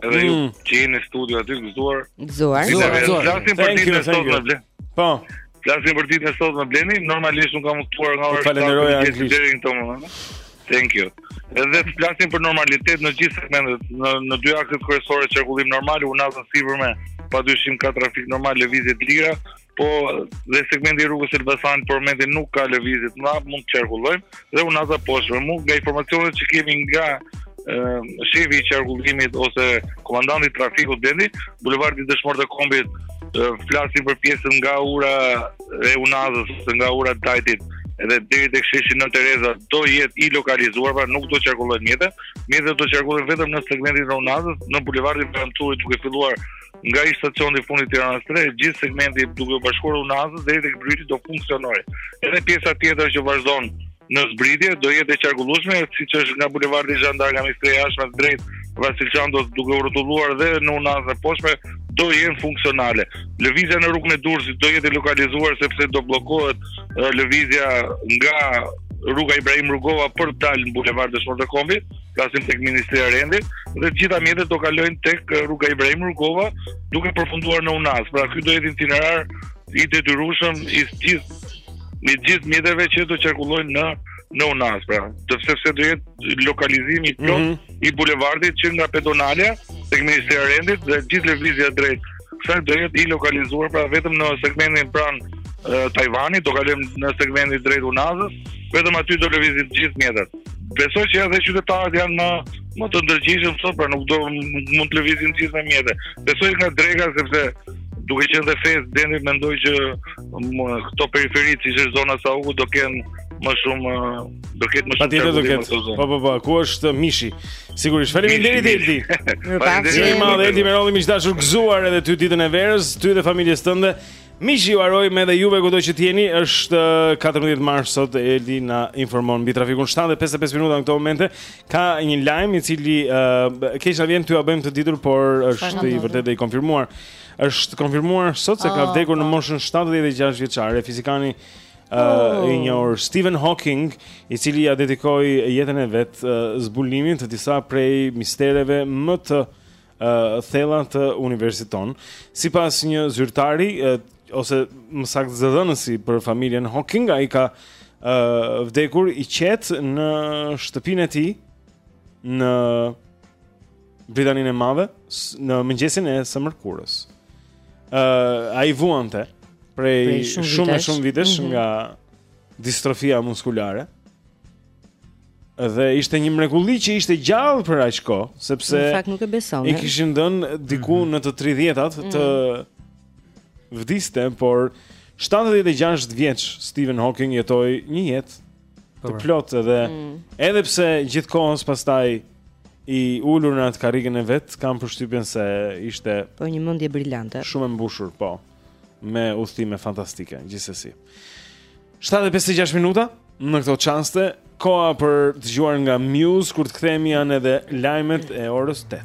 Edhe ju mm. që jeni në studio aty gëzuar. Gëzuar. Gëzuar. Flasim për ditën e sotme ble. Po. Flasim për ditën e sotme Blendi, normalisht unë kam udhëtuar nga ora 7 deri në tomë. Thank you. Edhe të flasim për normalitet në gjithë segmentet, në në dy akset kryesore qarkullim normal, unazën e sipërme, padyshim ka trafik normal, lëvizje të lira, Po dhe segmenti i rrugës së Elbasanit për momentin nuk ka lëvizje të mëdha, mund të qarkullojmë dhe unazën e poshtme. Mund nga informacionet që kemi nga shefi i qarkullimit ose komandanti i trafikut Blendi, bulevardi Dëshmorët e Kombit flasim për pjesën nga ura e Unazës ose nga ura e Dajtit edhe deri tek sheshi Nënë Tereza do jetë i lokalizuar, pra nuk do të qarkullojnë mjete, mjetet do të qarkullojnë vetëm në segmentin e Unazës, në bulevardin Perëndimit duke filluar nga i stacioni i fundit Tiranës së Re, gjithë segmenti duke u bashkuar Unazës deri tek Brryli do funksionojë. Edhe pjesa tjetër që vazhdon në zbritje do jetë e qarkullueshme, siç është nga bulevardi Zhan d'Ark nga Ministria e Jashtme drejt Vasil Shantos duke u rrotulluar dhe në Unazën e poshtme do jenë funksionale. Lëvizja në rrugën e Durrësit do jetë e lokalizuar sepse do bllokohet lëvizja nga rruga Ibrahim Rugova për të dalë në bulevardin Dëshmorët e Kombit. flasim tek Ministria e Rendit dhe të gjitha mjetet do kalojnë tek rruga Ibrahim Rugova, duke përfunduar në Unazë. Pra ky do jetë itinerar i detyrueshëm i gjithë i gjithë mjeteve që do qarkullojnë në në Unazë, pra. Do sepse do jetë lokalizim i plotë mm -hmm. i bulevardit që nga pedonalja tek Ministria e Rendit dhe gjithë lëvizja drejt Sa do jetë i lokalizuar pra vetëm në segmentin pranë Tajvanit, do kalojmë në segmentin drejt Unazës, vetëm aty do lëvizin gjithë mjetet. Besoj që edhe qytetarët janë më më të ndërgjegjshëm sot, pra nuk do nuk mund të lëvizin gjithë me mjetet. Besoj nga dreka sepse duke qenë dhe festë, Dendi mendoj që këto periferi, siç është zona e Saukut, do kenë më shumë do ketë më shumë. Patjetër do ketë. Po po po, ku është Mishi? Sigurisht. Faleminderit Eldi. Faleminderit shumë Eldi Merolli, miq të dashur gëzuar edhe ty ditën e verës, ty dhe familjes tënde. Mishi ju urojmë dhe juve kudo që të jeni është 14 uh, mars sot Eldi na informon mbi trafikun 7.55 minuta në këto momente Ka një lajm i cili uh, keq na vjen t'jua bëjmë të ditur Por është i vërtetë dhe i konfirmuar është konfirmuar sot se ka ah, vdekur në po. moshën 76 vjeçare fizikani uh, i njohur Stephen Hawking, i cili ia dedikoi jetën e vet uh, zbulimit të disa prej mistereve më të uh, thella të universit tonë. Sipas një zyrtari uh, ose më saktë zëdhënësi për familjen Hawking, ai ka uh, vdekur i qetë në shtëpinë e tij në Britaninë e Madhe në mëngjesin e së mërkurës. Ë uh, ai vuante prej, prej shumë shumë, vitesh. shumë vitesh mm -hmm. nga distrofia muskulare. Dhe ishte një mrekulli që ishte gjallë për aq kohë, sepse në fakt nuk e beson. I kishin dhënë diku mm -hmm. në të 30-tat të, të mm. vdiste, por 76 vjeç Stephen Hawking jetoi një jetë të plotë dhe mm. edhe pse gjithë kohës pastaj i ulur në atë karrigen e vet, kam përshtypjen se ishte po një mendje brilante. Shumë e mbushur, po. Me udhëtime fantastike, gjithsesi. 7:56 minuta në këto çaste, koha për të dëgjuar nga Muse kur të kthehemi janë edhe lajmet e orës 8.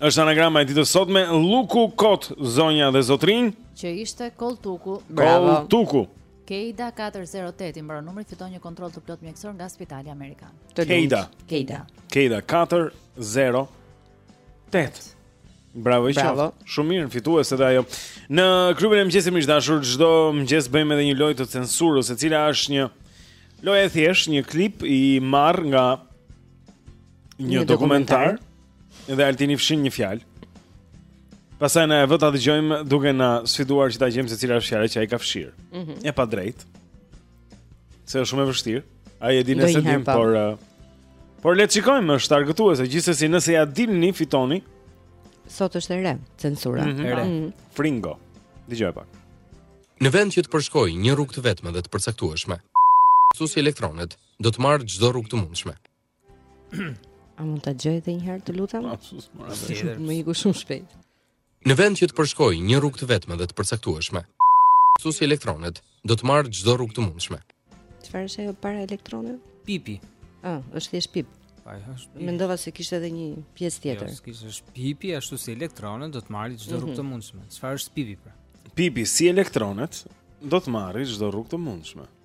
Është anagrama e ditës sot me Luku Kot,, zonja dhe zotërinj Që ishte Kolltuku Bravo Kolltuku Kejda 408 i mbaron numri fiton një kontroll të plotë mjekësor nga Spitali Amerikan. Kejda. Kejda. Kejda 408. Bravo i qoftë. Shumë mirë, fituese edhe ajo. Në klubin e mëngjesit miq të dashur, çdo mëngjes bëjmë edhe një lojë të censurës, e cila është një lojë e thjeshtë, një klip i marrë nga një dokumentar dhe Altini fshin një fjalë. Pastaj na e vë ta dëgjojmë duke na sfiduar që ta gjejmë se cila është fjala që ai ka fshirë. Mm -hmm. E padrejtë. Se është shumë e vështirë. Ai e di nëse dimë, po. por uh, por le të shikojmë, është argëtuese. Gjithsesi nëse ia dilni fitoni. Sot është e re, censura. Mm -hmm. E re. Mm -hmm. Fringo. Dëgjo pak. Në vend që të përshkojë një rrugë të vetme dhe të përcaktueshme, susi elektronet do të marrë çdo rrugë të mundshme. A mund ta dëgjoj edhe një herë të lutem? Po, sus, mora vetë. Më iku shumë shpejt. Në vend që të përshkojë një rrugë të vetme dhe të përcaktueshme, susi elektronet do të marrë çdo rrugë të mundshme. Çfarë është ajo para elektronet? Pipi. Ë, ah, është thjesht pip. Po, është pip. Mendova se kishte edhe një pjesë jo, tjetër. Jo, kishte është pipi, ashtu si elektronet do të marrin çdo rrugë të mhm. mundshme. Çfarë është pipi pra? Pipi si elektronet do të marrin çdo rrugë të mundshme.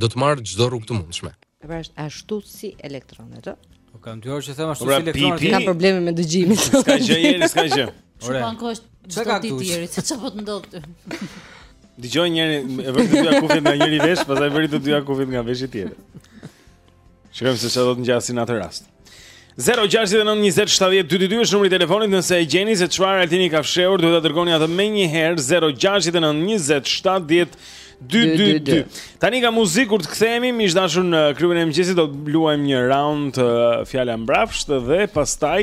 do të marrë çdo rrugë të mundshme. Pra është ashtu si elektronet, ë? Po kam dëgjuar që thotë ashtu si elektronet. Ka probleme me dëgjimin. S'ka gjë, Jeri, s'ka gjë. Ora. Çfarë kosh? Çka ti tjetër? Se çfarë po të ndodh ty? Dëgjoj njëri, e vër të dyja kufjet nga njëri vesh, pastaj vëri të dyja kufjet nga veshi tjetër. Shikojmë se çfarë do të ngjasë në atë rast. 0692070222 është numri i telefonit nëse e gjeni se çfarë Altini ka fshehur duhet ta dërgoni atë menjëherë 0692070222 Tani ka muzikë kur të kthehemi miq të dashur në klubin e mëngjesit do të luajmë një raund uh, fjala mbrapsht dhe pastaj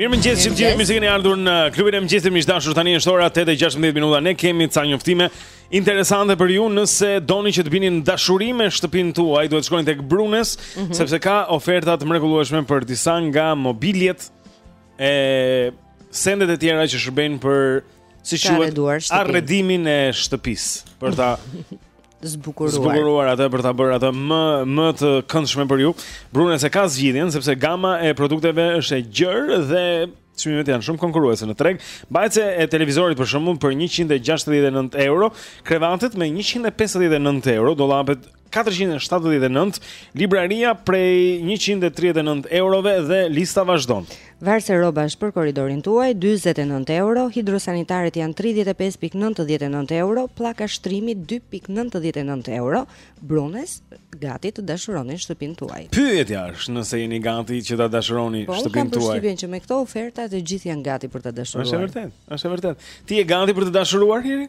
Mirëmëngjes të gjithë mirë se keni ardhur në klubin e mëngjesit miq të dashur tani është ora 8 e 16 minuta Ne kemi ca njoftime interesante për ju nëse doni që të bini në dashuri me shtëpinë tuaj Duhet të shkoni tek Brunes mm -hmm. Sepse ka oferta të mrekullueshme për disa nga mobiljet e sendet e tjera që shërbejnë për si quhet arredimin e shtëpisë për ta zbukuruar. Zbukuruar atë për ta bërë atë më më të këndshme për ju. Brunes e ka zgjidhjen sepse gama e produkteve është e gjerë dhe çmimet janë shumë konkurruese në treg. Mbajtëse e televizorit për shembull për 169 euro, krevatet me 159 euro, dollapet 479, libraria prej 139 eurove dhe lista vazhdon. Varëse rrobash për korridorin tuaj, 29 euro, hidrosanitaret janë 35.99 euro, pllaka shtrimi 2.99 euro, Brunes, gati të dashuroni shtëpinë tuaj. Pyetja është nëse jeni gati që ta dashuroni po, shtëpinë tuaj. Po, kam përshtypjen që me këto oferta të gjithë janë gati për ta dashuruar. Është e vërtetë, është e vërtetë. Ti je gati për të dashuruar, Hiri?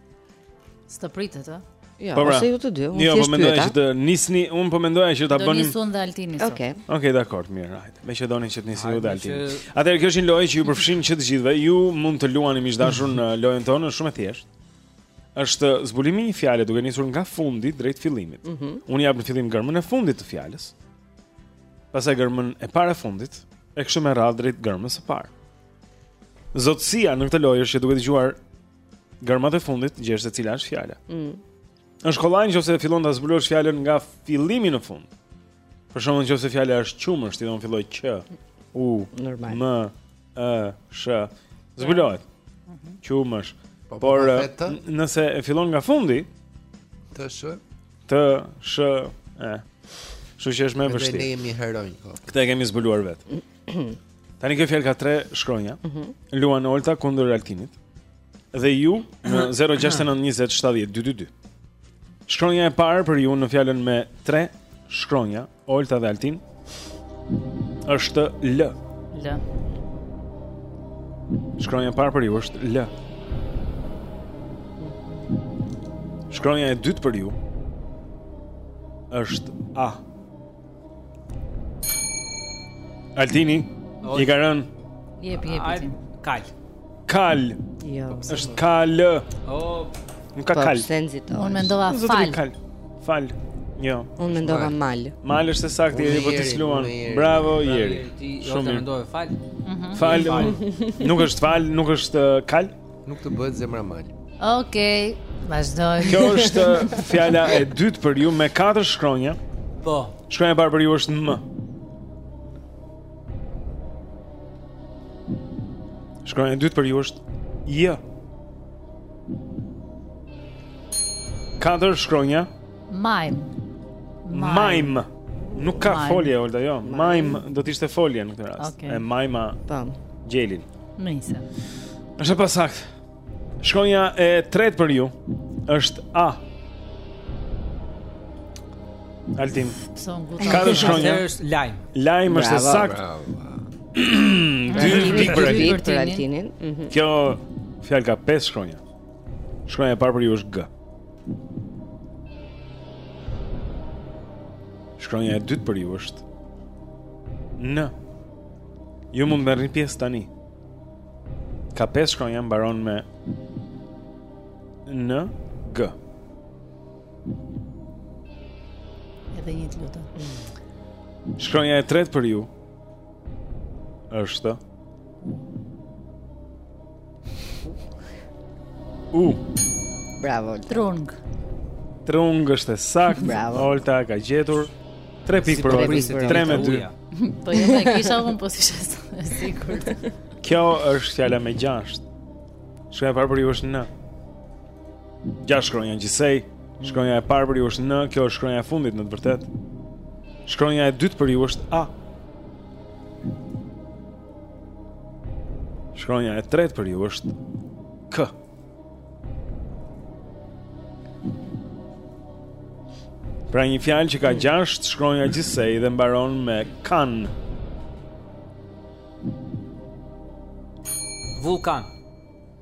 S'të pritet, ë? Jo, po pra. ose ju të dy, unë jo, thjesht po pyeta. Jo, mendoj që të nisni, unë po mendoja që ta bëni. Do nis unë dhe Altini. Okej. Okay. Okej, okay, dakor, mirë, hajt. Meqë doni që të nisni ju dhe Altini. Që... Atëherë kjo është një lojë që ju përfshin që të gjithëve. Ju mund të luani miq të dashur në lojën tonë, është shumë e thjeshtë. Është zbulimi i një fjale duke nisur nga fundi drejt fillimit. Mm -hmm. Unë jap në fillim gërmën e fundit të fjalës. Pastaj gërmën e parafundit, e kështu me radhë drejt gërmës së parë. Zotësia në këtë lojë është që duke dëgjuar Gërmat e fundit, gjesh se cila është fjala. Mm. Është kollaj në qoftë se fillon ta zbulosh fjalën nga fillimi në fund. Për shembull në qoftë se fjala është qumësht, ti do fillosh që, u, Normal. më, ë, shë, zbulohet. Mhm. Qumësht. Po, po, Por, po, nëse e fillon nga fundi, të shë, të shë, e, kështu që është më vështirë. Këtë e kemi zbuluar vetë. Tani kjo fjalë ka tre shkronja. Mm -hmm. Luan Olta kundër Altinit. Dhe ju në 069 20 70 222. Shkronja e parë për ju në fjalën me tre shkronja, Olta dhe Altin, është L. L. Shkronja e parë për ju është L. Shkronja e dytë për ju është A. Altini i ka rënë. Jep, jep. Ai kal. Kal. Jo. Është kal. Oh, nuk ka po, kal. Unë mendova fal. Kal. Fal. Jo. Unë mendova mal. Mal është e saktë, Jeri po ti s'luan. Bravo Jeri. Shumë mirë. Mendova fal. Mhm. Fal. Nuk është fal, nuk është uh, kal. Nuk të bëhet zemra mal. Okej, vazhdoj. Kjo është fjala e dytë për ju me katër shkronja. Po. Shkronja e parë për ju është M. Shkronja e dytë për ju është J. Katër shkronja. Majm. Majm. Nuk ka folje, Olta, jo. Majm do të ishte folje në këtë rast. E majma. Tani. Gjelin. Nëse. Është e pasaktë. Shkronja e tretë për ju është A. Altin. Katër shkronja. Është lajm. Lajm është e saktë. Dy pikë për Altinin. Mhm. Kjo fjalë ka pesë shkronja. Shkronja e parë për ju është G. Shkronja e dytë për ju është N. Ju mund të merrni pjesë tani. Ka pesë shkronja mbaron me N G. Edhe një të lutem. Shkronja e tretë për ju është U. Bravo. Trung. Trung është e saktë. Bravo. Olta ka gjetur 3 pikë për Olta. 3 me 2. Po jam e kisha unë po s'isha e sigurt. Kjo është fjala me 6. Shkronja e parë për ju është N. 6 shkronja gjithsej. Shkronja e parë për ju është N, kjo është shkronja e fundit në të vërtetë. Shkronja e dytë për ju është A. Shkronja e tretë për ju është K. Pra një fjalë që ka 6 shkronja gjithsej dhe mbaron me kan. Vullkan.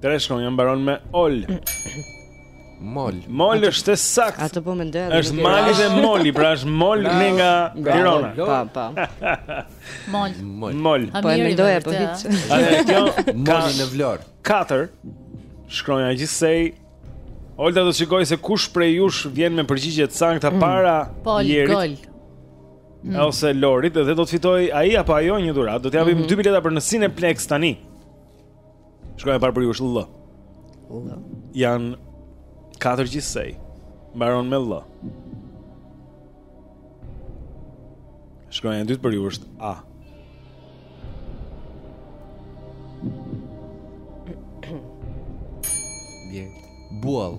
Tre shkronja mbaron me ol. Mol. Mol është e saktë. Atë po mendoja. Është Mali dhe Moli, pra është Mol ne nga Tirana. Po, po. Mol. Mol. Po e mendoja po hiç. Ajo kjo Moli në Vlorë. 4. Shkronja gjithsej. Olta do të shikojë se kush prej jush vjen me përgjigje të sakta mm. para Jerit. Pol, gol. mm. ose Lorit dhe do të fitojë ai apo ajo një dhuratë. Do t'i japim mm -hmm. dy bileta për në Cineplex tani. Shkronja e parë për ju është L. L. Janë katër gjithsej. Mbaron me L. Shkronja e dytë për ju është A. Bjell. Buall.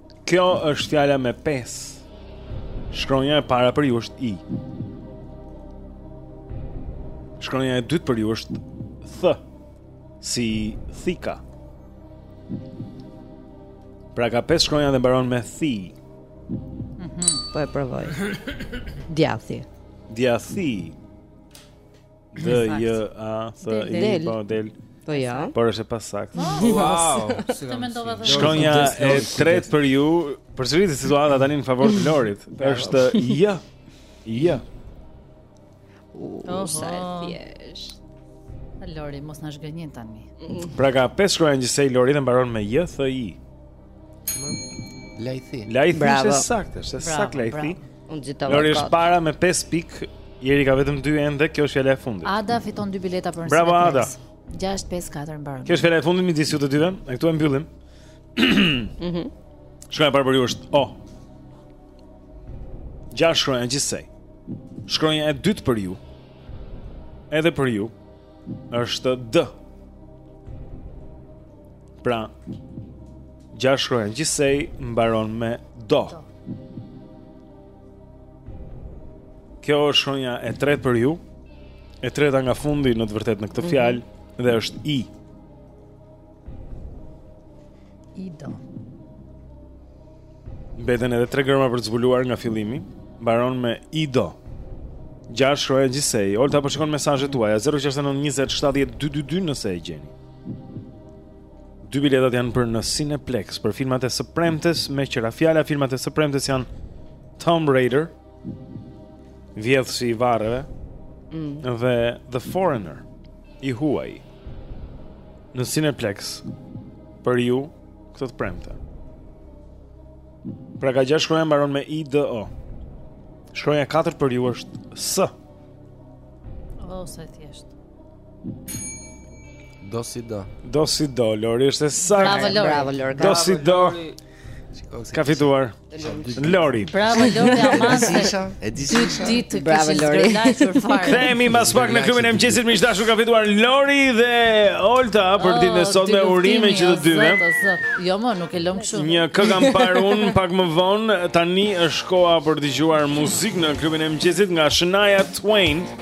Kjo është fjala me 5. Shkronja e parë për ju është i. Shkronja e dytë për ju është th. Si thika. Pra ka pesë shkronja dhe mbaron me thi. Mhm. Po e provoj. Djathi. Djathi. D J A TH I po del. Po ja. Jo. Por është e pasaktë. Wow. Të mendova të shkronja e tretë për ju, përsëri situata tani në favor të Lorit. Është J. J. Oh, sa e thjeshtë. Lori mos na zhgënje tani. Pra ka pesë shkronja gjithsej Lori dhe mbaron me J TH I. Lajthi. Lajthi është e saktë, është e saktë Lajthi. Unë gjithë të Lori është para me 5 pikë Jeri ka vetëm 2 ende kjo është fjala e fundit Ada fiton 2 bileta për në Bravo Ada 6-5-4 mbaron Kjo është fjala e fundit midis ju të dyve E këtu e mbyllim mhm. Shkronja e parë për ju është O oh. Gjashtë shkronja gjithsej Shkronja e dytë për ju Edhe për ju është D. Pra, gjashtë shkronja gjithsej mbaron me DO. Kjo është shkronja e tretë për ju. E treta nga fundi në të vërtetë në këtë mhm. fjalë dhe është I. I do. Mbeten edhe tre germa për të zbuluar nga fillimi. Mbaron me i do. Gjashtë shkronja gjithsej. Olta po shikon mesazhet tuaja 069 20 70 222 nëse e gjeni. Dy biletat janë për në Cineplex, për filmat e së premtes meqë ra fjala, filmat e së premtes janë Tomb Raider, vjedhësi i varreve, mm. dhe The Foreigner, i huaji. Në Cineplex Për ju Këtë të premte Pra ka gjashtë shkronja mbaron me I, D, O Shkronja 4 për ju është S O, se thjesht Do si do Do si do, Lori është e saktë Bravo, Lori Bravo, Lori Do si do Ka fituar Lori. Bravo Lori Amasa. E di se është ditë që është Lori. Kthehemi pas pak në klubin e mëngjesit miq të dashur ka fituar Lori dhe Olta për ditën e oh, sotme urime që të dyve. Jo më, nuk e lëmë kështu. Një këngë kam parë unë pak më vonë, tani është koha për të dëgjuar muzikë në klubin e mëngjesit nga Shania Twain.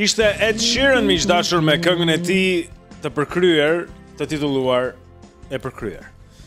Ishte Ed Sheeran miq të dashur me këngën e tij të përkryer, të titulluar e përkryer.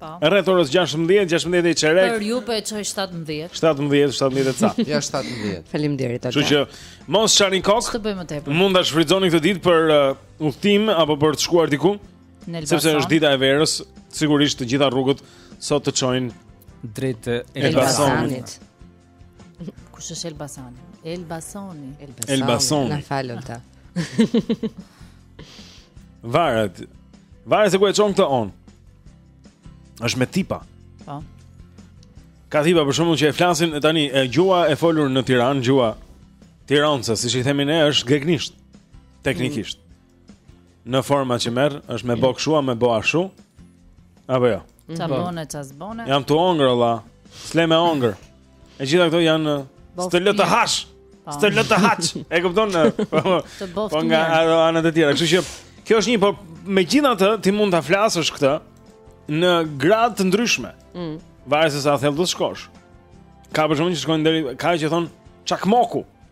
Po. Rreth orës 16, 16 e çerek. Për ju po e çoj 17. 17, 17 e ca. Ja 17. Faleminderit atë. Kështu që mos çani kokë. Ç'të bëjmë më tepër? Mund ta shfrytëzoni këtë ditë për uh, udhtim apo për të shkuar diku? Në Elbasan. Sepse është dita e verës, sigurisht të gjitha rrugët sot të çojnë drejt uh, Elbasanit. Ku është Elbasani? Elbasani. Elbasani. Elbasani. Na falën ta. Varet. Varet se ku e çon këtë on. Është me tipa. Po. Ka tipa për shembull që e flasin tani e gjuha e folur në Tiranë, gjuha tironse, siç i themi ne, është gegnisht. Teknikisht. Mm. në format që merr, është me bo kshu, me bo ashu. Apo jo. Ça mhm. bën e ça s'bën. Jam tu ongër valla. S'le me ongër. E gjitha këto janë të lë të hash. Po. Të lë të haç. E kupton? Po nga ana të tjera. Kështu që kjo është një po megjithatë ti mund ta flasësh këtë në gradë të ndryshme. Mm. Varet se sa thellë do të shkosh. Ka për shembull që shkojnë deri ka që thon çakmoku.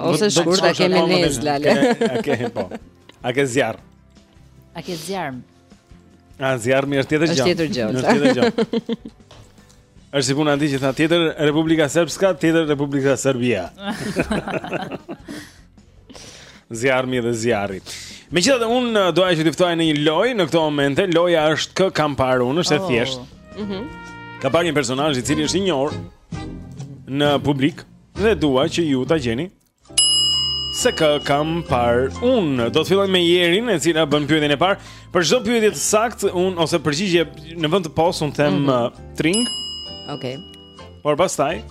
Ose shkurt ta kemi ndezë, lale. Okej, po. A ke zjarm? A ke zjarm? A zjarmi është tjetër gjë. tjetër gjë. është tjetër gjë. është si puna e atij që tha tjetër Republika Sërpska, tjetër Republika Sërbia. zjarmi dhe zjarri. Megjithatë unë uh, doja që t'ju ftoja në një lojë në këto momente, loja është kë kam parë unë, është e oh. thjeshtë. Mm -hmm. Kam parë një personazh i cili është i njohur në publik, Dhe dua që ju ta gjeni. Se kë kam parë unë, do të filloj me Jerin, e cila bën pyetjen e parë. Për çdo pyetje të saktë, unë ose përgjigje në vend të po-s, unë them mm -hmm. uh, tring. Okej. Okay. Por pastaj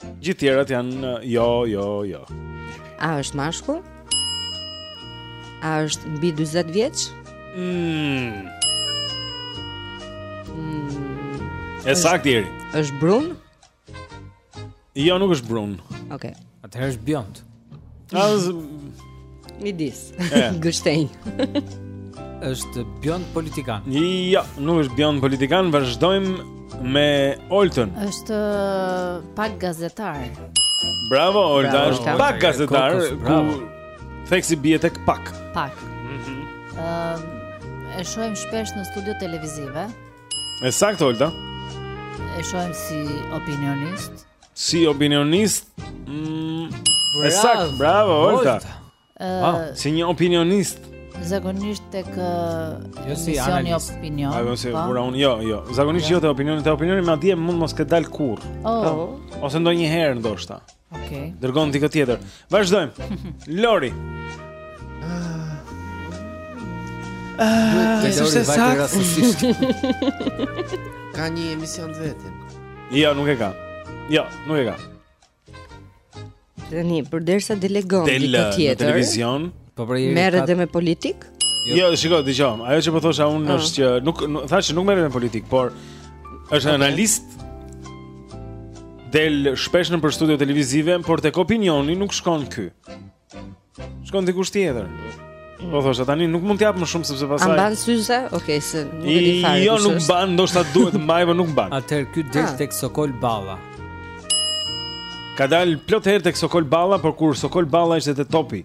të gjithë tjerat janë uh, jo, jo, jo. A është mashkull? A është mbi 40 vjeç? Mm. Mm. E saktë Jeri. Është brun? Jo, nuk është brun. Okej. Okay. Atëherë është bjond. As, midis. Gështenjë. është bjond politikan. Jo, nuk është bjond politikan, vazhdojmë me Oltën. Është uh, pak gazetar. Bravo Olta, është pak gazetar. Ku theksi bie tek pak. Pak. Mhm. Ëm uh, e shohim shpesh në studio televizive. E saktë Olta. E shohim si opinionist. Si opinionist? Mm, e saktë, bravo Olta. Ëh, ah, si një opinionist. Zakonisht tek jo si analist te Opinion. Ajo si po. vura unë, jo, jo. Zakonisht jo, jo te opinioni, te opinioni madje mund mos ketë dalë kurrë. Oh. Ose ndonjëherë ndoshta. Ëh. Okej. Okay. Dërgon dikë tjetër. Vazhdojmë. Lori. Ah, është e saktë. Ka një emision të vetin. Jo, nuk e ka. Jo, nuk e ka. Tani, përderisa delegon dikë tjetër. Në televizion. Po për Jerin. Merret dhe me politik? Jo, jo shikoj, dëgjoj. Ajo që po thosha unë ah. është që nuk thashë nuk merret me politikë, por është analist del shpesh nëpër studio televizive, por tek opinioni nuk shkon ky. Shkon dikush tjetër. Po thosha tani nuk mund të jap më shumë sepse pastaj. A mban syze? Okej, se nuk e di fare. Jo, nuk mban, ndoshta duhet të mbajë, por nuk mban. Atëherë ky del ah. tek Sokol Balla. Ka dalë plot herë tek Sokol Balla, por kur Sokol Balla ishte te topi.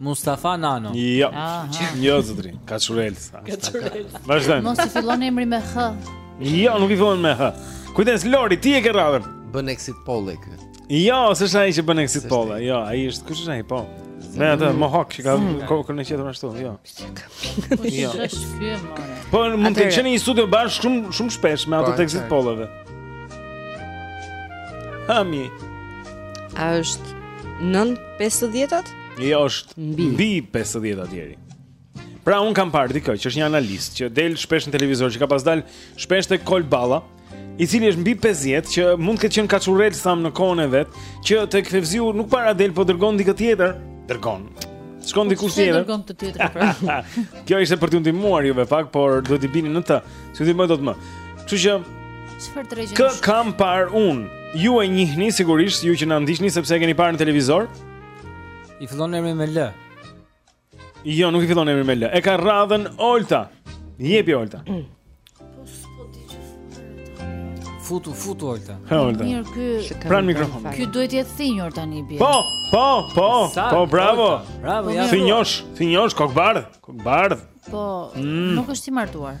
Mustafa Nano. Jo. Jo zotri, Kaçurels. Kaçurels. Vazhdojmë. Mos i fillon emri me H. Jo, nuk i fillon me H. Kujdes Lori, ti e ke radhën. Bën exit poll-e. Jo, s'është ai që bën exit poll-e. Jo, ai është kush është ai po. Me atë mohok që ka kokën e qethur ashtu, jo. Jo. Po mund të qeni një studio bash shumë shumë shpesh me ato po, exit pollave. Ami. A është nën 50-at? Jo, është mbi 50-at Jeri. Pra un kam parë dikë që është një analist që del shpesh në televizor, që ka pas dal shpesh te Kol Balla. i cili është mbi 50 që mund të ketë qenë kaçurrel thamë në kohën e vet, që tek Fevziu nuk para del, po dërgon dikë tjetër, dërgon. Shkon po diku tjetër. Dërgon të tjetër. Pra. Kjo ishte për t'u ndihmuar juve pak, por duhet t'i bini në të. Si ti më do të më. Kështu që çfarë tregon? Kë kam par un? Ju e njihni sigurisht, ju që na ndiqni sepse e keni parë në televizor. I fillon emri me L. Jo, nuk i fillon emri me L. E ka radhën Olta. Jepi Olta. Mm. Futu, futu Olta. Ha Olta. Mirë ky. Pran mikrofon. Ky duhet të jetë thinjosh tani bie. Po, po, po. Po, bravo. Bravo, po, ja. Thinjosh, thinjosh kokbardh, kokbardh. Po, mm. nuk është i martuar.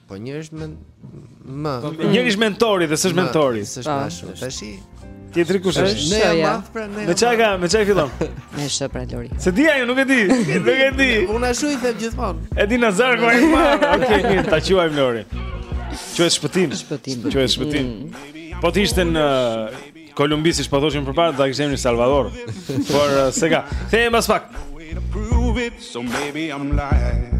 Po njëri është me M. Po, po. Njëri është mentori dhe s'është mentori. S'është ashtu. Tashi Tjetri kush është? Ne jam maf pra ne. Me çka, me çka fillon? Me shë pra Lori. S'e di ajo, nuk e di. Nuk e di. Unë ashtu i them gjithmonë. E di Nazar ku ai pa. Okej, mirë, ta quajmë Lori. Quhet Shpëtim. Shpëtim. Quhet Shpëtim. Mm. Po të ishte në Kolumbi siç po thoshim përpara ta kishim në Salvador. Por uh, s'e ka. Kthehem pas pak. So maybe I'm lying.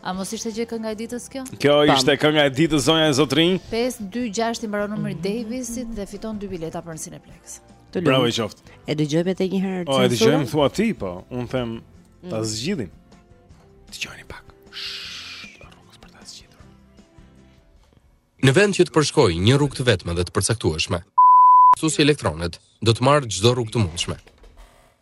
A mos ishte gjë kënga e ditës kjo? Kjo ishte kënga e ditës zonja e zotrinj. 526 i mbaron numri Davisit dhe fiton dy bileta për Cineplex. Të lutem. Bravo i qoftë. E dëgjojmë edhe një herë. Po e dëgjojmë thua ti po. Un them mm. ta zgjidhim. Dëgjojeni pak. Rrugës për ta zgjidhur. Në vend që të përshkojë një rrugë të vetme dhe të përcaktueshme, Susi elektronet do të marrë çdo rrugë të mundshme.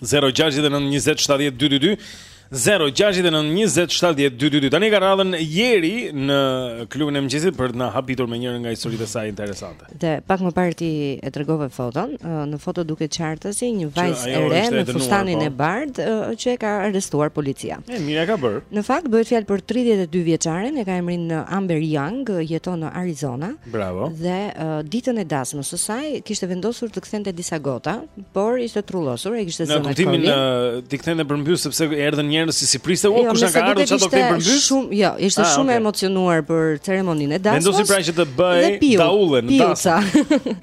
069 20 70 222 069 20 70 222 Tani ka radhën Jeri në klubin e mëngjesit për të na habitur me njërën nga historitë e saj interesante Dhe pak më parë ti e tregove foton, ë, në foto duket qartësi një vajzë e ajo re ishte e me dënuar, fustanin po. e bardhë ë, që e ka arrestuar policia. E, mirë ka bërë Në fakt bëhet fjalë për 32 vjeçaren, e ka emrin ë, Amber Young, ë, jeton në Arizona. Bravo Dhe ë, ditën e dasmës së saj kishte vendosur të kthente disa gota por ishte trullosur, e kishte zënë alkoli. Në kuptimin e t'i kthente përmbys sepse erdhën njerëz që s'i priste, u jo, kush na ka ardhur çfarë do të përmbys? Shumë, jo, ishte ah, shumë e emocionuar për ceremoninë e dasmës. Vendosi pra që të bëj daullën në dasmë.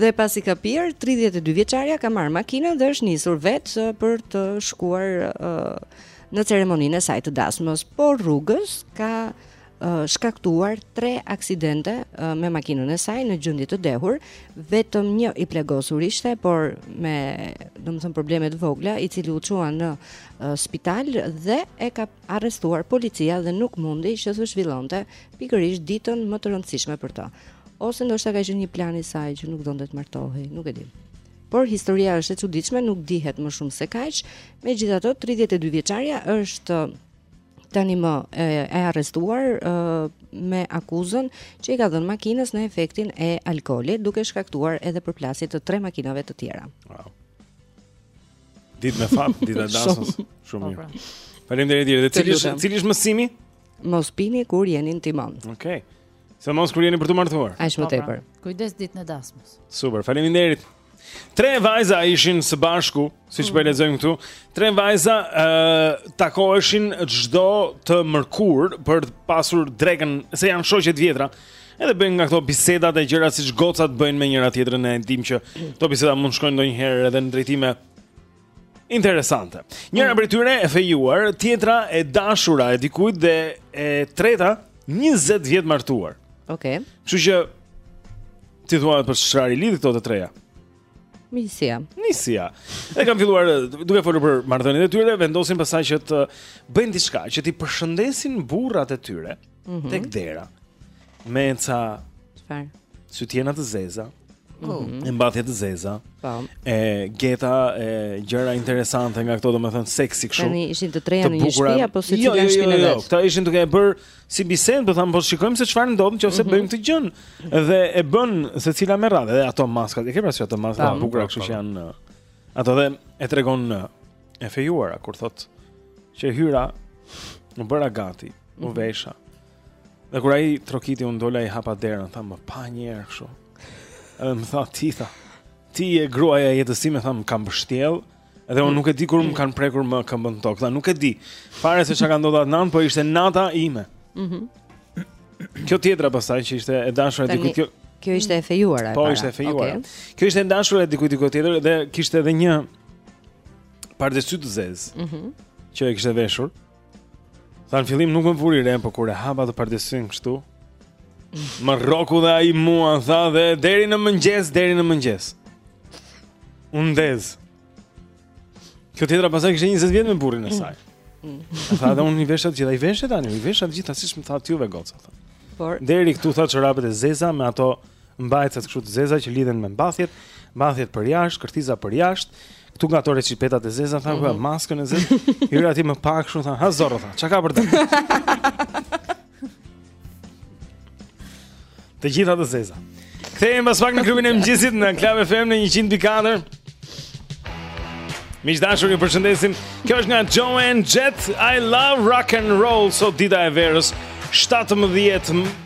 Dhe pasi ka pirë, 32 vjeçarja ka marrë makinën dhe është nisur vet për të shkuar në ceremoninë e saj të dasmës, por rrugës ka shkaktuar tre aksidente me makinën e saj në gjendje të dehur, vetëm një i plagosur ishte, por me, domethënë probleme të vogla, i cili u çua në spital dhe e ka arrestuar policia dhe nuk mundi që të zhvillonte pikërisht ditën më të rëndësishme për të. Ose ndoshta ka qenë një plan i saj që nuk donte të martohej, nuk e di. Por historia është e çuditshme, nuk dihet më shumë se kaq. Megjithatë, 32 vjeçarja është tani më e, e arrestuar e, me akuzën që i ka dhënë makinës në efektin e alkoolit, duke shkaktuar edhe përplasje të tre makinave të tjera. Wow. Ditë me fat, dita e dasmës. Shumë mirë. Po, pra. Faleminderit dhe cili është cili është mësimi? Mos pini kur jeni në timon. Okej. Okay. Sidomos kur jeni për të martuar. Aq më po, pra. tepër. Kujdes ditën e dasmës. Super, faleminderit. Tre vajza ishin së bashku, siç po e lexojmë këtu. Tre vajza ë uh, takoheshin çdo të mërkurë për të pasur drekën, se janë shoqe të vjetra. Edhe bëjnë nga këto bisedat e gjëra siç gocat bëjnë me njëra tjetrën, ne e dimë që këto biseda mund të shkojnë ndonjëherë edhe në drejtime Interesante. Njëra prej tyre e fejuar, tjetra e dashura e dikujt dhe e treta 20 vjet martuar. Okej. Okay. Kështu që ti thua për çfarë i lidh këto të treja? Miqësia. Miqësia. Dhe kanë filluar duke folur për marrëdhëniet e tyre, vendosin pastaj që të bëjnë diçka, që t'i përshëndesin burrat e tyre mm -hmm. tek dera. Me ca Çfarë? Sytjena të zeza. Oh. E mbathje të zeza. Po. E geta e gjëra interesante nga këto, domethënë seksi kështu. Tani ishin të treja në një shtëpi apo si jo, jo, jo, jo, jo, këta ishin duke e bërë si bisedë, po thamë po shikojmë se çfarë ndodh nëse mm -hmm. bëjmë këtë gjë. Dhe e bën secila me radhë, dhe ato maskat, e ke parasysh ato maska të bukura kështu që janë ato dhe e tregon e fejuara kur thotë që hyra u bëra gati, u mhm. vesha. Dhe kur ai trokiti unë dola i hapa derën, tha më pa një herë kështu. Edhe më tha ti tha, ti je gruaja e jetës sime, tha, më ka mbështjellë. Edhe unë nuk e di kur më kanë prekur më këmbët në tokë, tha nuk e di. Fare se çka ka ndodhur atë natë, po ishte nata ime. Mhm. Mm kjo tjetra pastaj që ishte e dashur e dikujt kjo. Kjo ishte e fejuara. Po ishte e fejuara. Okay. Kjo ishte e dashur e dikujt dikujt tjetër dhe kishte edhe një pardesy të zezë. Mhm. Mm që e kishte veshur. Tha në fillim nuk më vuri re, po kur e hapa tha pardesynë kështu. Më rroku dhe ai mua tha dhe deri në mëngjes, deri në mëngjes. Unë ndez. Kjo tjetra pastaj që ishte 20 vjet me burrin e saj. Tha dhe unë i vesha të gjitha, i vesha tani, i vesha të gjitha, siç më thatë juve goca. Por... Deri këtu tha çorapet e zeza me ato Mbajcat kështu të zeza që lidhen me mbathjet, mbathjet për jashtë, kërthiza për jashtë. Ktu nga ato recipetat e zeza tha, mm -hmm. maskën e zezë. Hyra aty më pak kështu tha, ha zorro tha, çka ka për të? të gjitha të zeza. Kthehemi pas pak në klubin e mëngjesit në Club FM në 104. miq dashur, ju përshëndesim. Kjo është nga Joan Jett. I love rock and roll. Sot dita e verës 17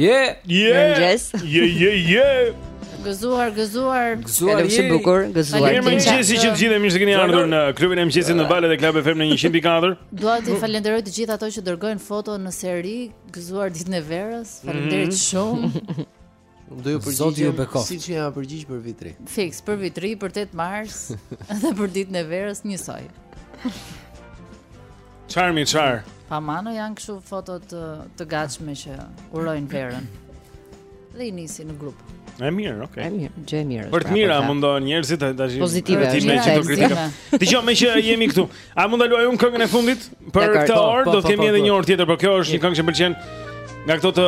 Je, je, je, je, je. Gëzuar, gëzuar. Gëzuar jeni. Shumë bukur, gëzuar. Mirë mëngjesi që të gjithë mirë se keni ardhur në klubin e mëngjesit në valët e Club FM në 104. Dua t'i falenderoj të gjithë ato që dërgojnë foto në seri, gëzuar ditën e verës. Faleminderit mhm. shumë. Do ju përgjigjem siç jam përgjigj për Vit Ri. Fiks për Vit Ri për 8 mars dhe për ditën e verës njësoj. Çfarë mi çfarë? Po ma no janë kështu fotot të gatshme që urojnë verën. Dhe i nisin në grup. Është mirë, okay. Është mirë, gjë e mirë. Për të pra, mira mundon njerëzit të tash. Pozitive, ti më kritika. Dëgjo meqë jemi këtu. A mund ta luaj unë këngën e fundit? Për këtë po, orë po, do të po, kemi edhe një orë tjetër, por kjo është një këngë që pëlqen nga këto të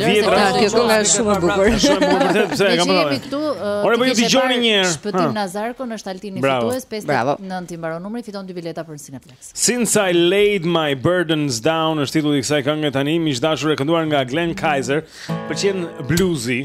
vjetra. Po, kjo këngë është shumë e bukur. Shumë e bukur vërtet, ta kam thënë. Uh, Ora po ju dëgjoni një herë. Shpëtim Nazarkon është Altini fitues 59 i mbaron numri, fiton dy bileta për Cineplex. Since I laid my burdens down është titulli i kësaj këngë tani, miq dashur e kënduar nga Glenn Kaiser, pëlqen bluzi.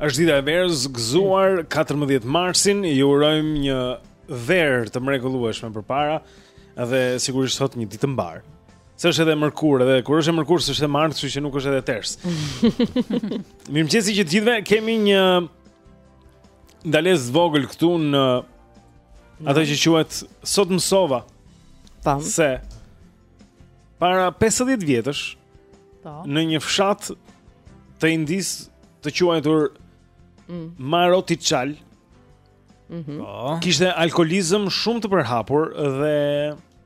Është dita e verës, gëzuar 14 marsin, ju urojmë një verë të mrekullueshme përpara dhe sigurisht sot një ditë të mbarë, se është e mërkurë, edhe kur është e mërkurë s'është e martë, kështu që nuk është edhe ters. Mirëmëngjes që të gjithëve, kemi një ndalesë të vogël këtu në atë që quhet sot mësova. Pam. Se Para 50 vjetësh, po. në një fshat të Indisë të quajtur mm. Marotichal, mm -hmm. Po. kishte alkoholizëm shumë të përhapur dhe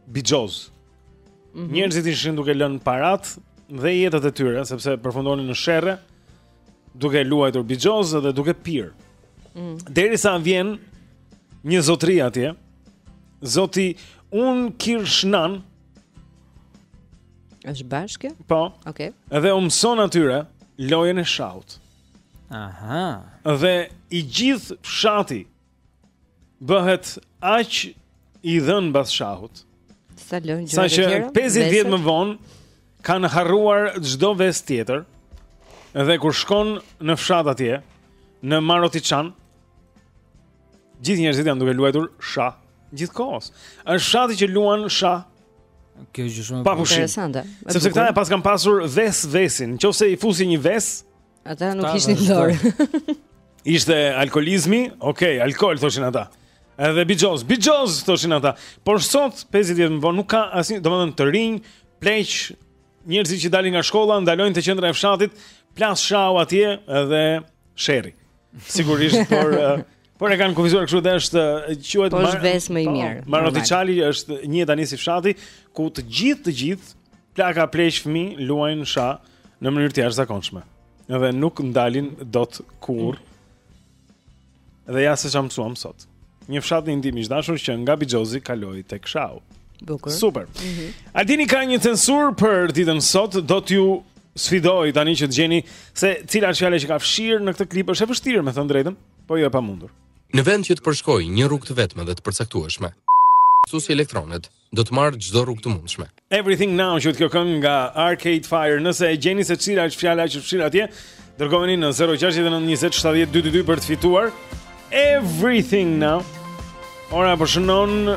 bixhoz. Mm -hmm. Njerëzit ishin duke lënë paratë dhe jetët e tyre, sepse përfundonin në sherre. duke luajtur bixhoz dhe duke pirë. Mm. Derisa vjen një zotëri atje, zoti Un Kirshnan është bashkë? Po. Okej. Okay. Dhe u mëson atyre lojën e shahut. Aha. Dhe i gjithë fshati bëhet aq i dhënë mbas shahut, sa lë gjëra të tjera. Sa që 50 vjet më vonë kanë harruar çdo ves tjetër. Dhe kur shkon në fshat atje, në Marotiçal, gjithë njerëzit janë duke luajtur shah gjithë kohës. Është fshati që luan shah. Kjo është shumë interesante. Sepse këta pra kanë pasur ves vesin. Nëse i fusje një ves, Ata nuk hiqnin dorë. Ishte alkoolizmi, okay, alkool thoshin ata. Edhe bixhoz, bixhoz thoshin ata. Por sot 50 vjet më vonë nuk ka asnjë, domethënë të rinj, pleq, njerëzit që dalin nga shkolla ndalojnë te qendra e fshatit, plas shahu atje edhe sherri. Sigurisht, por Por e kanë kufizuar kështu dhe është quhet po është ves më i po, mirë. Marotiçali është një tani si fshati ku të gjithë të gjithë plaka pleq fëmi luajnë shah në mënyrë të jashtëzakonshme. Edhe nuk ndalin dot kurrë. Dhe ja se ça mësuam sot. Një fshat në Indi, miq të dashur, që nga bixhozi kaloi tek shahu. Bukur. Super. Mm -hmm. Altini ka një censur për ditën sot, do t'ju sfidoj tani që të gjeni se cila është fjala që ka fshirë në këtë klip, është e vështirë me thënë drejtën. Po jo e pamundur. Në vend që të përshkojë një rrugë të vetme dhe të përcaktueshme, secili elektron do të marrë çdo rrugë të mundshme. Everything now quhet kjo këngë nga Arcade Fire. Nëse e gjeni se cila është fjala që fshihet atje, dërgojeni në 0692070222 për të fituar. Everything now. Ora po shënon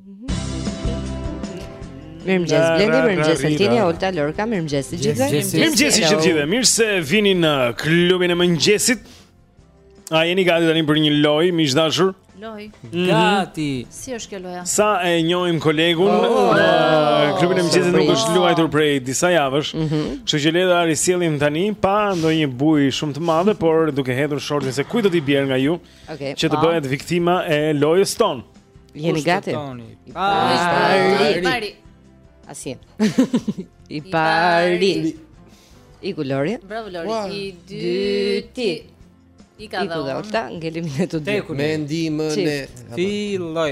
Mirëmëngjes Blendi, mirëmëngjes Altini, Olta Lorca, mirëmëngjes të gjithëve. Mirëmëngjes të gjithëve. Mirë se vini në klubin e mëngjesit. A jeni gati tani për një lojë, miq të dashur? Lojë. Mhm. Gati. Si është kjo loja? Sa e njohim kolegun, oh, oh, oh, në klubin e mëngjesit nuk është luajtur prej disa javësh. Mhm. Kështu që le ta risjellim tani pa ndonjë bujë shumë të madhe, por duke hedhur shortin se kujt do t'i bjerë nga ju. Okej. Okay, që të, po, bëhet viktima e lojës tonë. Jeni gati? I pari. Asi. I pari. Iku Lori. Bravo Lori. I dyti. I ka dhënë. Iku Lori. Ngelim ne të dy. Me ndihmën e filloj.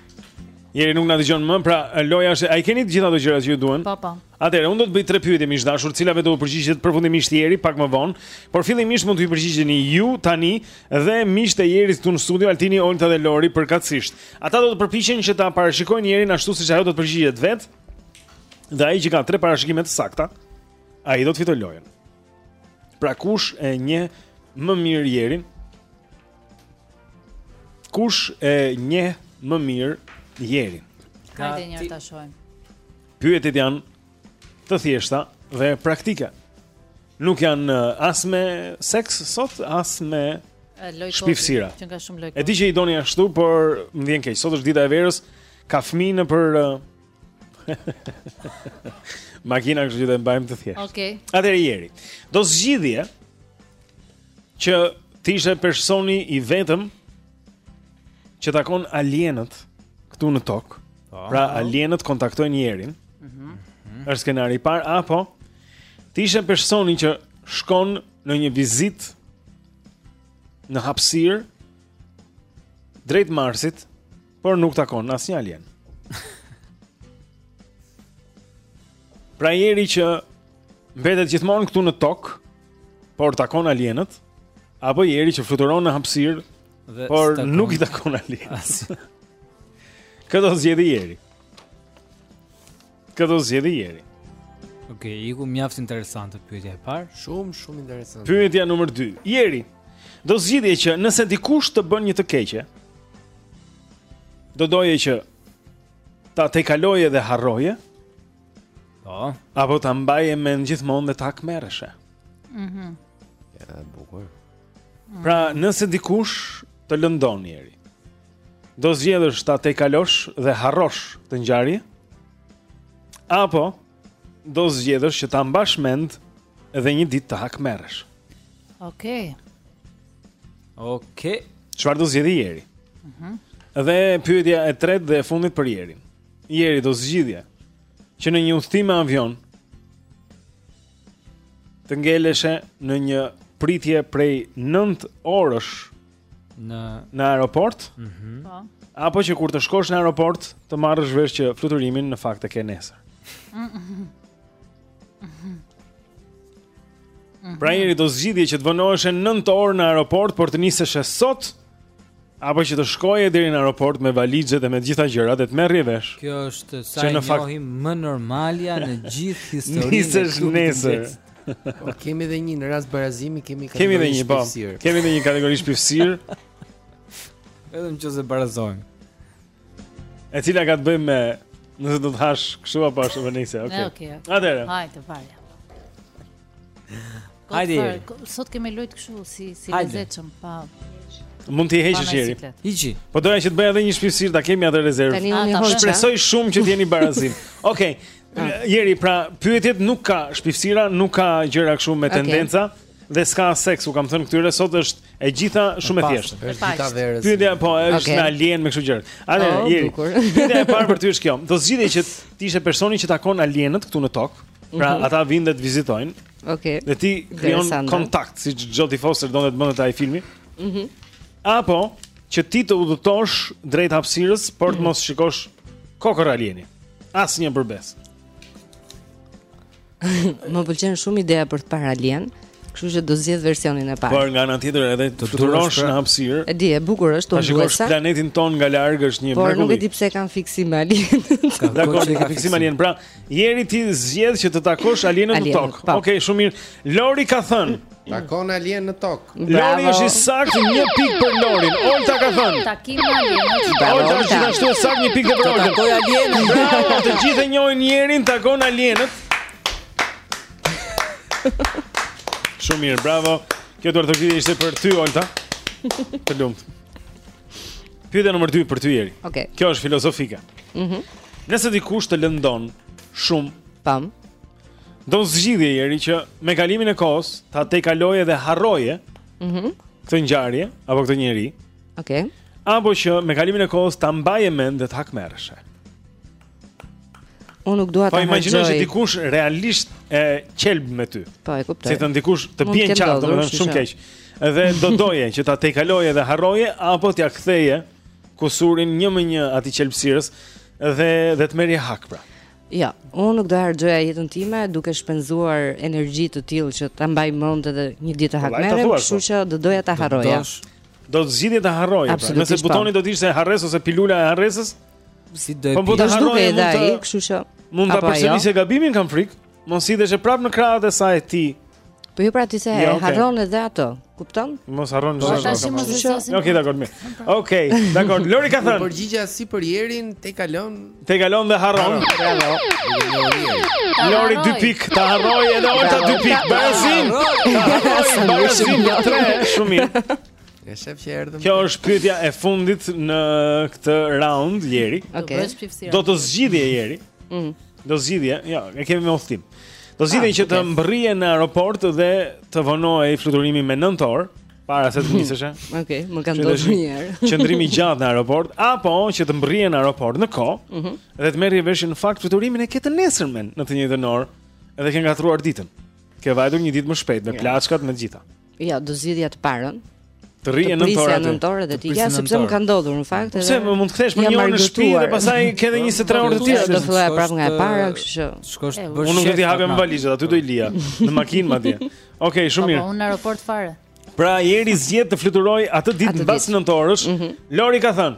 Jeri nuk na dëgjon më, pra loja është, a i keni të gjitha ato gjëra që ju duhen? Po, po. Atëherë, unë do të bëj tre pyetje miq të dashur, cilave do t'u përgjigjet përfundimisht Jeri pak më vonë, por fillimisht mund t'ju përgjigjeni ju tani dhe miqtë e Jeris këtu në studio Altini, Olta dhe Lori përkatësisht. Ata do të përpiqen që ta parashikojnë Jerin ashtu siç ajo do të përgjigjet vet. Dhe ai që ka tre parashikime të sakta, ai do të fitojë lojën. Pra kush e njeh më mirë Jerin Kush e njeh më mirë Jerin Ka të njërë të shojmë Pyetjet janë të thjeshta dhe praktike Nuk janë uh, as me seks sot, as me shpifsira E di që i doni ashtu, por më vjen keq. Sot është dita e verës, ka fmij nëpër uh, Makina kështu që do e mbajmë të thjeshtë. Okej. Okay. Atëherë Jeri. Do zgjidhje që të ishe personi i vetëm që takon alienët këtu në tokë. Oh. Pra alienët kontaktojnë Jerin. Mhm. Mm -hmm. Është skenari i parë apo të ishe personi që shkon në një vizitë në hapësirë drejt Marsit Por nuk takon asnjë alien. Pra Jeri që mbetet gjithmonë këtu në tokë, por takon alienët, apo Jeri që fluturon në hapësirë, por s'takon. nuk i takon alienët. Kë do zgjedhi Jeri. Kë do zgjedhi Jeri. Okej, okay, iku mjaft interesante pyetja e parë. Shumë, shumë interesante. Pyetja numër 2. Jeri, do zgjidhje që nëse dikush të bën një të keqe, do doje që ta tejkaloje dhe harroje. Po. Apo ta mbaje mend gjithmonë dhe të hakmerreshe. Mhm. Mm ja, bukur. Pra, nëse dikush të lëndon Jeri, Do zgjedhësh ta tejkalosh dhe harrosh këtë ngjarje? Apo do zgjedhësh që ta mbash mend edhe një ditë të hakmerresh? Okej. Okay. Okej. Okay. Çfarë do zgjedhë Jeri? Mhm. Uh -huh. Dhe pyetja e tretë dhe e fundit për Jerin. Jeri do zgjidhje që në një udhëtim me avion të ngeleshe në një pritje prej 9 orësh në në aeroport. Mhm. Mm po. Apo që kur të shkosh në aeroport, të marrësh vesh që fluturimin në fakt e ke nesër. Mhm. Mhm. Pra Jeri do zgjidhje që të vonoheshe 9 orë në aeroport por të niseshe sot apo që të shkoje deri në aeroport me valixhet dhe me të gjitha gjërat dhe të merrje vesh. Kjo është sa e njohim fakt... më normalja në gjithë historinë e nesër. Po kemi edhe një në rast barazimi kemi kategori kemi edhe një, po, shpifësirë. Po, kemi edhe një kategori shpifësirë. Vetëm në se barazojmë. E cila ka të bëjë me nëse do të hash kështu apo ashtu më nëse, okay. Okay. Atëherë. Hajde, vazhdo. Hajde. Sot kemi lojt kështu si si lezetshëm, po. Mund t'i heqësh Jeri. Hiqi. Po doja që të bëja edhe një shpifësirë, ta kemi atë rezervë. Shpresoj shumë që të jeni barazim. Okej. Okay. Jeri, pra pyetjet nuk ka shpifësira, nuk ka gjëra kështu me tendenca dhe s'ka seks, u kam thënë këtyre sot është e gjitha shumë e thjeshtë. Është gjitha verës. Pyetja po është okay. me alien me kështu gjëra. Atë oh, Jeri. Pyetja e parë për ty është kjo. Do zgjidhje që të ishe personi që takon alienët këtu në tokë. Pra mm -hmm. ata vinë dhe të vizitojnë. Okej. Okay. Dhe ti krijon kontakt siç Jodie Foster donte të bënte te ai filmi. Mhm. Mm Apo që ti të udhëtosh drejt hapësirës, por të mos shikosh kokërr alieni. Asnjë për besë. Më pëlqen shumë ideja për të parë alienë, kështu që do zgjedh versionin e parë. Por nga ana tjetër edhe të Të fluturosh fluturosh në pra. hapësirë. E di, e bukur është, Ta shikosh tunduese. planetin ton nga larg është një Por nuk e mrekulli. di pse e kam fiksim me alienët. Ka Dakord, kohë që ti ka ke fiksim alienët. Pra, Jeri ti zgjedh që të takosh alienët në Alienët, tokë. po. Okej, shumë mirë. Lori ka thënë, Takon alienët në tokë. Lori është i saktë një pikë për Lorin. Olta ka thënë. Takim alienë. Olta është gjithashtu e saktë një pikë për Oltën. Takoj alienë. Bravo, të gjithë e njohin Jerin, takon alienët. Shumë mirë, bravo. Kjo duartrokitje ishte për ty, Olta. Të lumtë. Pyetja nr. 2 për ty Jeri. Okej. Okay. Kjo është filozofike. Mhm. Mm Nëse dikush të lëndon shumë, pam, Do zgjidhje Jeri që me kalimin e kohës ta tejkaloje dhe harroje. Mhm. Mm këtë ngjarje apo këtë njeri. Okej. Okay. Apo që me kalimin e kohës ta mbaje mend dhe të hakmerrëshe. Unë nuk dua ta harroj. Po imagjino që dikush realisht e qelb me ty. Po e kuptoj. Se kur dikush të bie në qafë, domethënë shumë keq. Edhe do doje që ta tejkaloje dhe harroje apo t'ia ktheje kusurin një më një atij qelbësirës dhe dhe të merrje hak pra. Jo, unë nuk do e harxhoja jetën time duke shpenzuar energji të tillë që ta mbaj mend edhe një ditë të hakmerrem, po, kështu që do doja ta harroja. Do të zgjidhje ta harroje, pra. nëse po. butoni do të ishte harresë ose pilula e harresës. Si do e po, po të harroja edhe ai, kështu që mund ta përsëris jo? gabimin kam frikë. Mos hidheshe prapë në krahët e saj a të tij. Po jo pra ti se jo, okay. harron edhe atë, kupton? Mos harron çdo gjë. Okej, okay, okay, dakord mirë. Okej, okay, dakor. Lori ka thënë. Përgjigja sipër Jerin, tejkalon. Tejkalon dhe harron. Lori dy pikë, ta harroj edhe Olta dy pikë. Barazim. Barazim ja tre, shumë mirë. E shef që erdhëm. Kjo është pyetja e fundit në këtë raund Jeri. Okej. Do të zgjidhje Jeri. Mm. Do zgjidhje. Jo, e kemi me udhëtim. Do zgjidhje ah, që të mbërrije në aeroport dhe të vonohej fluturimi me 9 orë para se të niseshe. Okej, okay, më kanë dhënë një herë. Qëndrimi i gjatë në aeroport apo që të mbërrije në aeroport në kohë mm -hmm. dhe të merrje vesh që në fakt fluturimin e ke të nesërmen në të njëjtën orë dhe ke ngatruar ditën. Ke vajtur një ditë më shpejt me plaçkat me të gjitha. Jo, do zgjidhja të parën. Të rrija nëntë orë nëntë orë dhe ti ja sepse më ka ndodhur në fakt po edhe. Pse mund të kthesh për një orë në shtëpi dhe pastaj ke edhe 23 orë të tjera. Do filloja prapë nga e para, kështu që. Shkosh të bësh. Unë nuk do t'i hapja më valixhet, aty do i lija në makinë madje. Okej, shumë mirë. Po unë në aeroport fare. Pra Jeri zgjedh të fluturojë atë ditë mbas nëntë orësh. Mhm. Lori ka thënë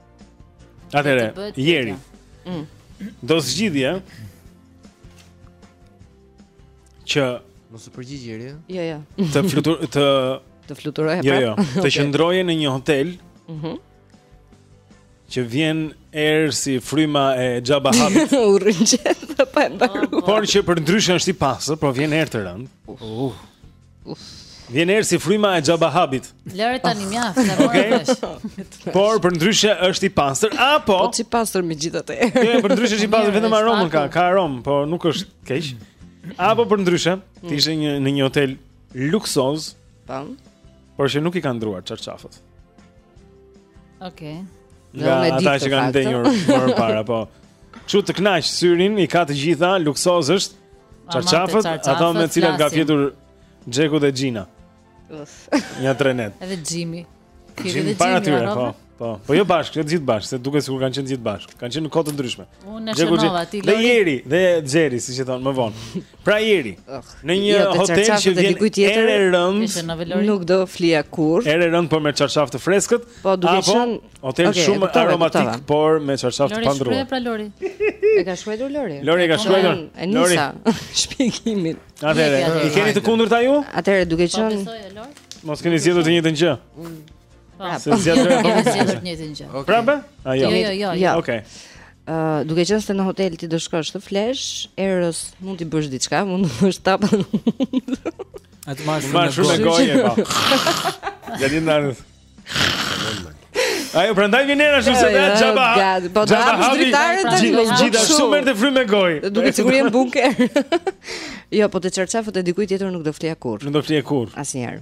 Atëherë, Jeri. Mm. Do zgjidhje. Që mos u përgjigj Jeri. Jo, jo. Të flutur të të fluturoj apo? Jo, jo. Pra? Të qëndroje në një hotel. Mhm. Që vjen erë si fryma e Jabba Hutit U rrëngjet dhe pa e mbaru Por që përndryshe është i pastër, po vjen erë të rëndë uh. Vjen erë si fryma e Jabba Hutit Lëre tani mjaft Në mërë okay. është Por përndryshe është i pastër Apo Po ç'i pastër me gjithë atë erë jo, Përndryshe është i pastër Vetëm aromën ka Ka aromë Po nuk është keq Apo përndryshe Të ishe një, në një hotel luksoz Tam Por që nuk i kanë ndërruar çarçafët Okej. Okay. Nga ata që kanë ndenjur më parë apo. Që të kënaq syrin i ka të gjitha luksoz është. Çarçafët, ato me të cilat ka fjetur Xheku dhe Xhina. Uf. Një trenet. Edhe Xhimi. Xhimi para tyre, po. Po, po jo bashkë, jo të gjithë bashkë, se duket sikur kanë qenë të gjithë bashkë. Kanë qenë në kohë të ndryshme. Unë e shënova ti. Dhe Jeri, dhe Xheri, siç e thonë më vonë. Pra Jeri, në një jo, hotel që vjen erë e rëndë, nuk do flija kurrë. Erë rëndë por me çarçafë të freskët, po duke qenë hotel okay, shumë kutave, aromatik, kutave. por me çarçafë të pandërruar. Lori pra Lori. E ka shkruar Lori. Lori e ka shkruar. E nisa shpjegimin. Atëherë, i keni të kundërta ju? Atëherë duke po, qenë Mos keni zgjedhur të njëjtën gjë. Mm. Prapë. S'e zgjedh dot apo zgjedh të njëjtën gjë. Prapë? A jo. Jo, jo, jo. Okej. Uh, duke qenë se në hotel ti do shkosh të flesh, erës mund t'i bësh diçka, mund të bësh tapë. Atë marr frymë, marr frymë me gojë po. Ja di ndan. Ajo prandaj vjen era shumë se vetë Jabba. Po do të hapësh dritare të gjithë. Gjithë ashtu merr ti frymë me gojë. Duket sikur ishte në bunker. Jo, po te çarçafët e dikujt tjetër nuk do flija kurrë. Nuk do flija kurrë. Asnjëherë.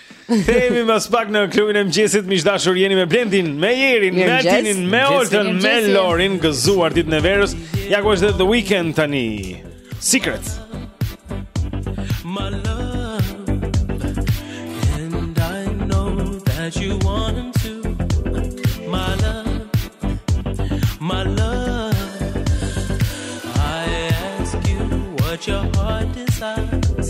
Themi më pas pak në klubin e mëngjesit, miq të dashur, jeni me Blendin, me Jerin, me Altinin, me Oltën, me Lorin, gëzuar ditën e verës. Ja ku është The Weekend tani. Secrets. My love and I know that you want him to. My love. My love. I ask you what your heart desires.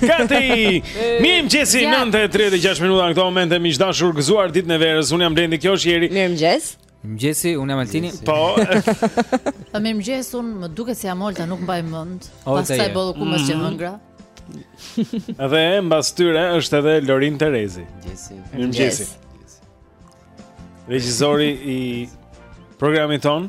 Kati! Mirëmëngjesi 9.36 minuta në këto momente Miq të dashur gëzuar ditën e verës Unë jam Blendi kjo është Jeri Mirëmëngjesi Mëngjesi, unë jam Altini Po A mirëmëngjesi, unë më duket se jam Olta nuk mbaj mend Pas asaj ballokumes që mhm. hëngra Edhe mbas tyre është edhe Lorin Terezi Mirëmëngjesi Regjizori i programit tonë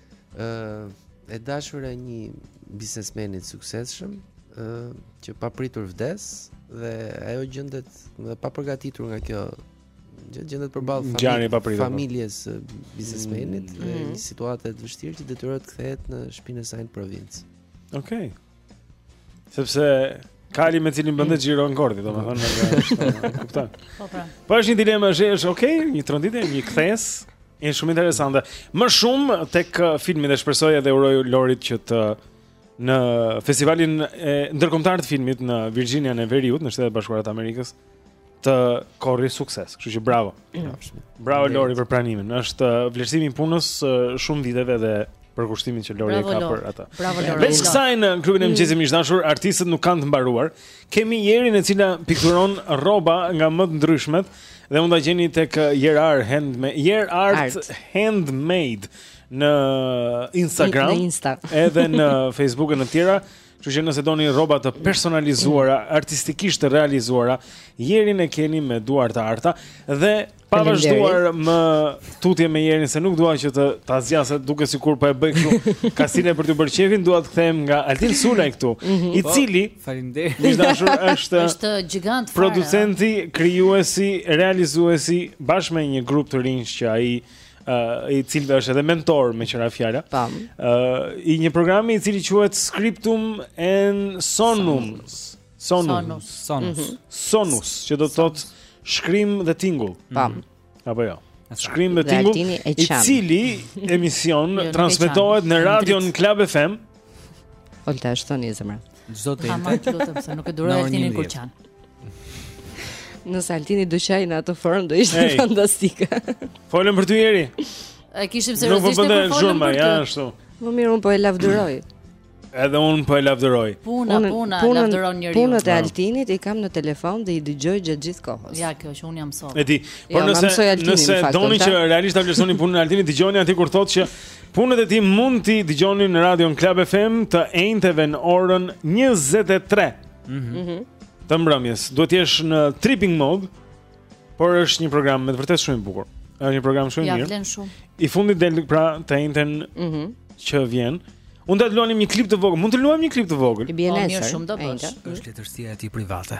ë uh, e dashura e një biznesmeni të suksesshëm, ë uh, që papritur vdes dhe ajo gjendet e papërgatitur nga kjo gjë gjendet përballë familje, pa po. familjes së biznesmenit mm. dhe mm. një situate të vështirë që detyrohet të kthehet në shpinën e saj në provincë. Okej. Okay. Sepse kali me të cilin bënte xhiro në kordi, do me thënë në gërë, më kupton. Po, pra. Po është një dilema, është, është okej, okay, një tronditje, një kthesë, një shumë interesante. Më shumë tek uh, filmi dhe shpresoj edhe uroj Lorit që të në festivalin e ndërkombëtar të filmit në Virginian e Veriut, në Shtetet e Bashkuara të Amerikës, të korrë sukses. Kështu që bravo. Bravo Lori për pranimin. Është uh, vlerësimi i punës uh, shumë viteve dhe përkushtimin që Lori e ka për atë. Bravo Lori. Veç kësaj në klubin e mm. mëngjesit miq të dashur, artistët nuk kanë të mbaruar. Kemi Jerin e cila pikturon rroba nga më të ndryshmet dhe mund ta gjeni tek uh, Jer Art Handmade, Jer Art, Art. Handmade në Instagram, në Insta. edhe në Facebook e në tjera. Kështu që nëse doni rroba të personalizuara, artistikisht të realizuara, Jerin e keni me duar të arta dhe pa vazhduar më tutje me Jerin se nuk dua që të ta zgjas se duket sikur po e bëj kështu kastile për të bërë qejfin, dua të kthehem nga Altin Sulaj këtu, mhm. i po, cili faleminderit. Miq të dashur është është gigant fare. Producenti, krijuesi, realizuesi bashkë me një grup të rinj që ai i të cilëve është edhe mentor meqë ra fjala. Tam. Uh, I një programi i cili quhet Scriptum et Sonum. Sonus. Sonus. Mhm. Sonus, që do të thotë shkrim dhe tingull. Tam. Mhm. Apo jo. Shkrim dhe tingull, i cili emision jo, transmetohet në radion Club FM. Olta është thuaj zemra. Çdo ditë. Të lutem se nuk e duroj Altinin kur qan. Nëse Altini do qajë në atë formë do ishte hey. fantastike. Folëm për ty Jeri. E kishim seriozisht po e përfolëm për ty. Ja, ashtu. Më mirë unë po e lavdëroj. Edhe unë po e lavdëroj. Puna, unë, puna, puna lavdëron njerinë. Punët e Altinit i kam në telefon dhe i dëgjoj gjatë gjithë kohës. Ja, kjo që unë jam sot. E di, por jo, nëse, nëse doni që realisht ta vlerësoni punën e Altinit, dëgjoni aty kur thotë që Punët e tij mund t'i dëgjoni në Radio Club FM të enjteve në orën 23. Mhm. Mm të mbrëmjes. Duhet të jesh në tripping mode, por është një program me të vërtetë shumë i bukur. Është një program shumë i mirë. Ia vlen shumë. I fundit del pra të enjten mm -hmm. që vjen. Mund të luanim një klip të vogël. Mund të luajmë një klip të vogël. I bie po, nesër. Shumë mirë do bësh. Është letërsia e tij private.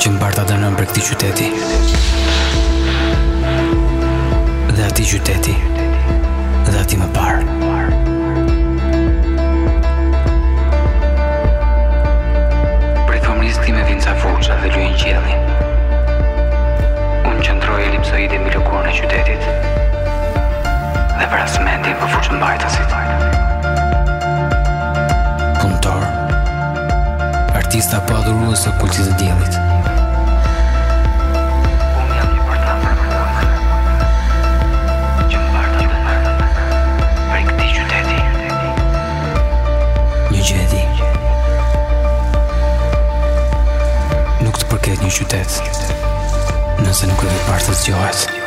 që mbart admirim prej këtij qyteti. Dhe atij qyteti, dhe atij më parë. Prej fëmijërisë ti me vinca furqa dhe luan qielli. Unë qëndroj elipsoide mbi lëkurën e qytetit. Dhe vras mendjen për furqën bajtësit. Artist apo adhurues i kultit të diellit. Nuk të përket një qytet Nëse nuk e ke parë të zgjohet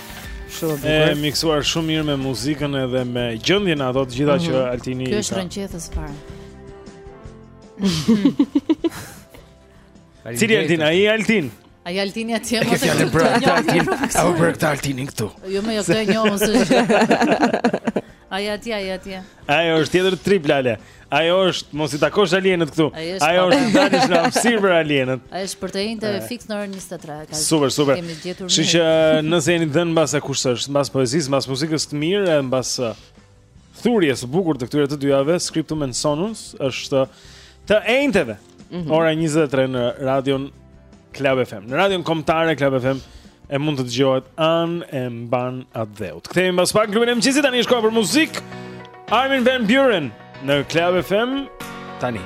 Shumë bukur. E miksuar shumë mirë me muzikën edhe me gjendjen ato të gjitha mm -hmm. që mhm. Altini. Ky është rënqethës fare. Cili Altin, ai Altin. Ai Altini atje më të thotë. Pra, Altin. Apo për këtë Altinin këtu. Jo mo jo këtë e njoh. Ai atje, ai atje. Ai është tjetër trip lale. Ajo është, mos i takosh alienët këtu. Ajo është të dalësh në hapësirë për alienët. Ajo është për të enjte eh. fiks në orën 23. Super, super. Kemi gjetur. Kështu që nëse jeni dhënë mbas e kush është, mbas poezisë, mbas muzikës të mirë e mbas eh, thurjes së bukur të këtyre të dyjave, Scriptum and Sonus është të enjteve. Mm -hmm. Ora 23 në radion Club FM Në radion Kombëtare Club FM E mund të dëgjohet Anembanë atdheut Kthehemi mbas pak Klubin e mëngjesit Tani shkojmë për muzikë Armin Van Buuren Në Club FM Tani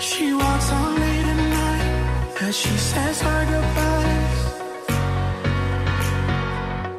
She walks on late at night As she says her goodbyes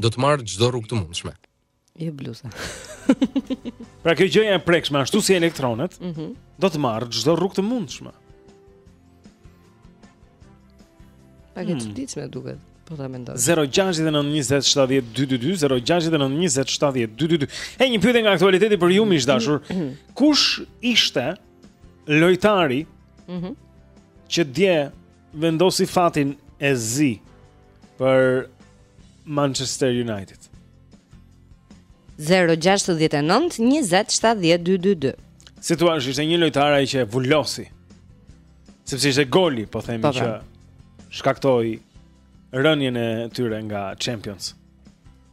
do të marrë çdo rrugë të mundshme. Jo bluza. pra kjo gjëja e prekshme ashtu si elektronet, mm -hmm. do të marrë çdo rrugë të mundshme. Pak e hmm. çuditshme hmm. duket. Po ta mendoj. 0692070222 0692070222. E një pyetje nga aktualiteti për ju miq të dashur. Kush ishte lojtari? Mhm. Mm që dje vendosi fatin e zi për Manchester United. 0692070222 Situash, ishte një lojtar ai që e vulosi Sepse ishte goli, po themi po, që pra. Shkaktoj rënien e tyre nga Champions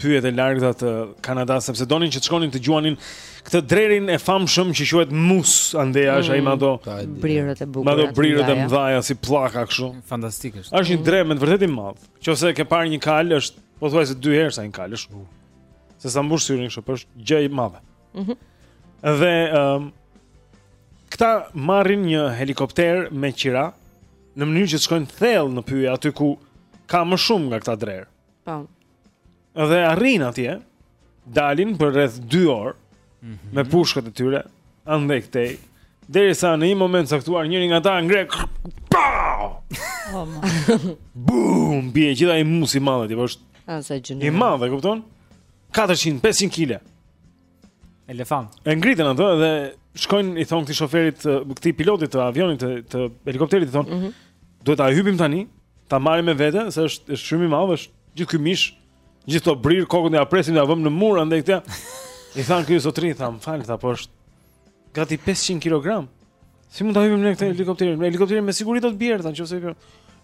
pyjet e largëta të Kanadasë sepse donin që të shkonin të gjuanin këtë drerin e famshëm që quhet mus, andej është mm. ai me ato brirët e bukura. Me ato brirët e mëdha si pllaka kështu. Fantastik është. Është një mm. drer me vërtetë i madh. Qoftë se ke parë një kal është pothuajse dy herë sa një kal është. Se s'ta mbush syrin kështu, po është gjë e madhe. Mhm. Dhe ëm këta marrin një helikopter me qira në mënyrë që të shkojnë thellë në pyje aty ku ka më shumë nga këta drerë. Po. Dhe arrijnë atje, dalin për rreth 2 orë mm -hmm. me pushkat e tyre, andej këtej. Derisa në një moment të caktuar njëri nga ata ngre pau. Oh, Boom, bie gjithë ai mus i madh aty, po është. Sa gjënë. I madh, e kupton? 400, 500 kg. Elefant. E ngritën atë dhe shkojnë i thonë këtij shoferit, këtij pilotit të avionit të, të helikopterit i thonë, mm -hmm. duhet ta hypim tani, ta marrim me vete, se është është shumë i madh, është gjithë ky mish, gjithë ato brirë kokën do ia presim ta vëmë në mur andej këtej. I tha ky zotëri, tha, më fal, tha, po është gati 500 kg. Si mund ta hypim në këtë helikopter? Helikopteri me siguri do të bjerë tani, nëse kjo.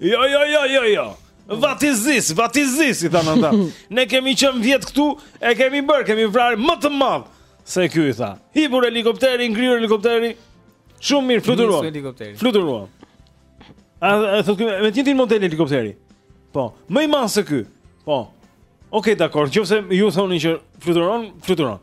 Jo, jo, jo, jo, jo. What is this? What is this? I thanë ata. Ne kemi qenë vjet këtu, e kemi bërë, kemi vrarë më të madh se ky i tha. Hipur helikopteri, ngritur helikopteri. Shumë mirë, fluturuan. Fluturuan. A thotë ky me të njëjtin model helikopteri? Po, më i madh se ky. Po. Okej, okay, dakor. Nëse ju thoni që fluturon, fluturon.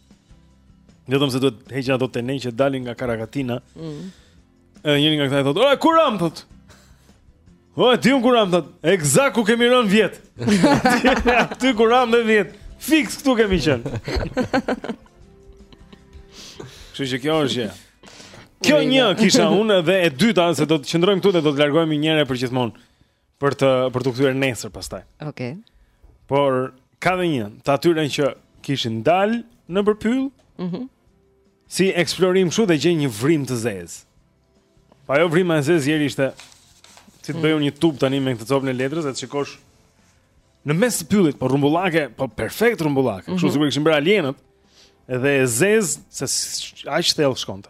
Vetëm se duhet heqin ato teneqe që dalin nga karakatina. Mm. Edhe njëri nga këta i thotë, "Ore ku ramë thotë." Po e di unë ku ramë thotë. Eksakt ku kemi rënë vjet. Aty ku ramë dhe vjet. Fiks këtu kemi qenë. Kështu që kjo është gjë. Kjo një kisha unë dhe e dyta se do të qëndrojmë këtu dhe do të largohemi njëherë e për gjithmonë. për t'u kthyer nesër pastaj. Okej. Okay. Por ka dhe një, të atyre që kishin dal nëpër pyll, mm -hmm. si eksplorim kshu dhe gjejn një vrim të zez. Pa jo vrima e zez jeri ishte, si të bëj mm. një tub tani me këtë copën e letrës, e të shikosh në mes të pyllit, po rumbullake, po perfekt rumbullake, mm -hmm. kshu si ta kishin bërë alienët, edhe e zez, se aq thellë shkonte.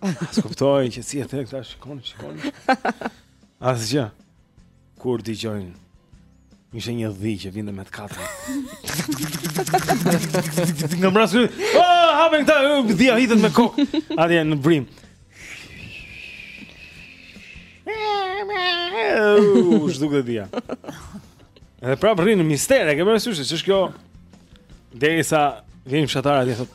As kuptoj që si e tek ta shikon, shikon. Asgjë. Kur dëgjojnë Ishte një dhi që vinte me të katra. Nga mbrapa, oh, ah, hapen këta, uh, dhia hidhet me kokë, atje në vrim. U zhduk dhe dhia. Edhe prapë rrinë në mister, e ke parasysh, ç'është kjo, derisa vjen një fshatar atje, thotë,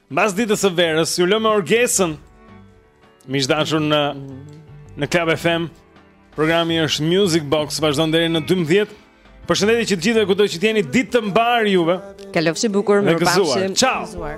Mbas ditës së verës ju lë me Orgesën. Miq të dashur në Club FM. Programi është Music Box, vazhdon deri në 12. Përshëndetje dhe të gjithëve kudo që të jeni ditë të mbarë juve. Kalofshi bukur, mirupafshim. Ciao. Gëzuar.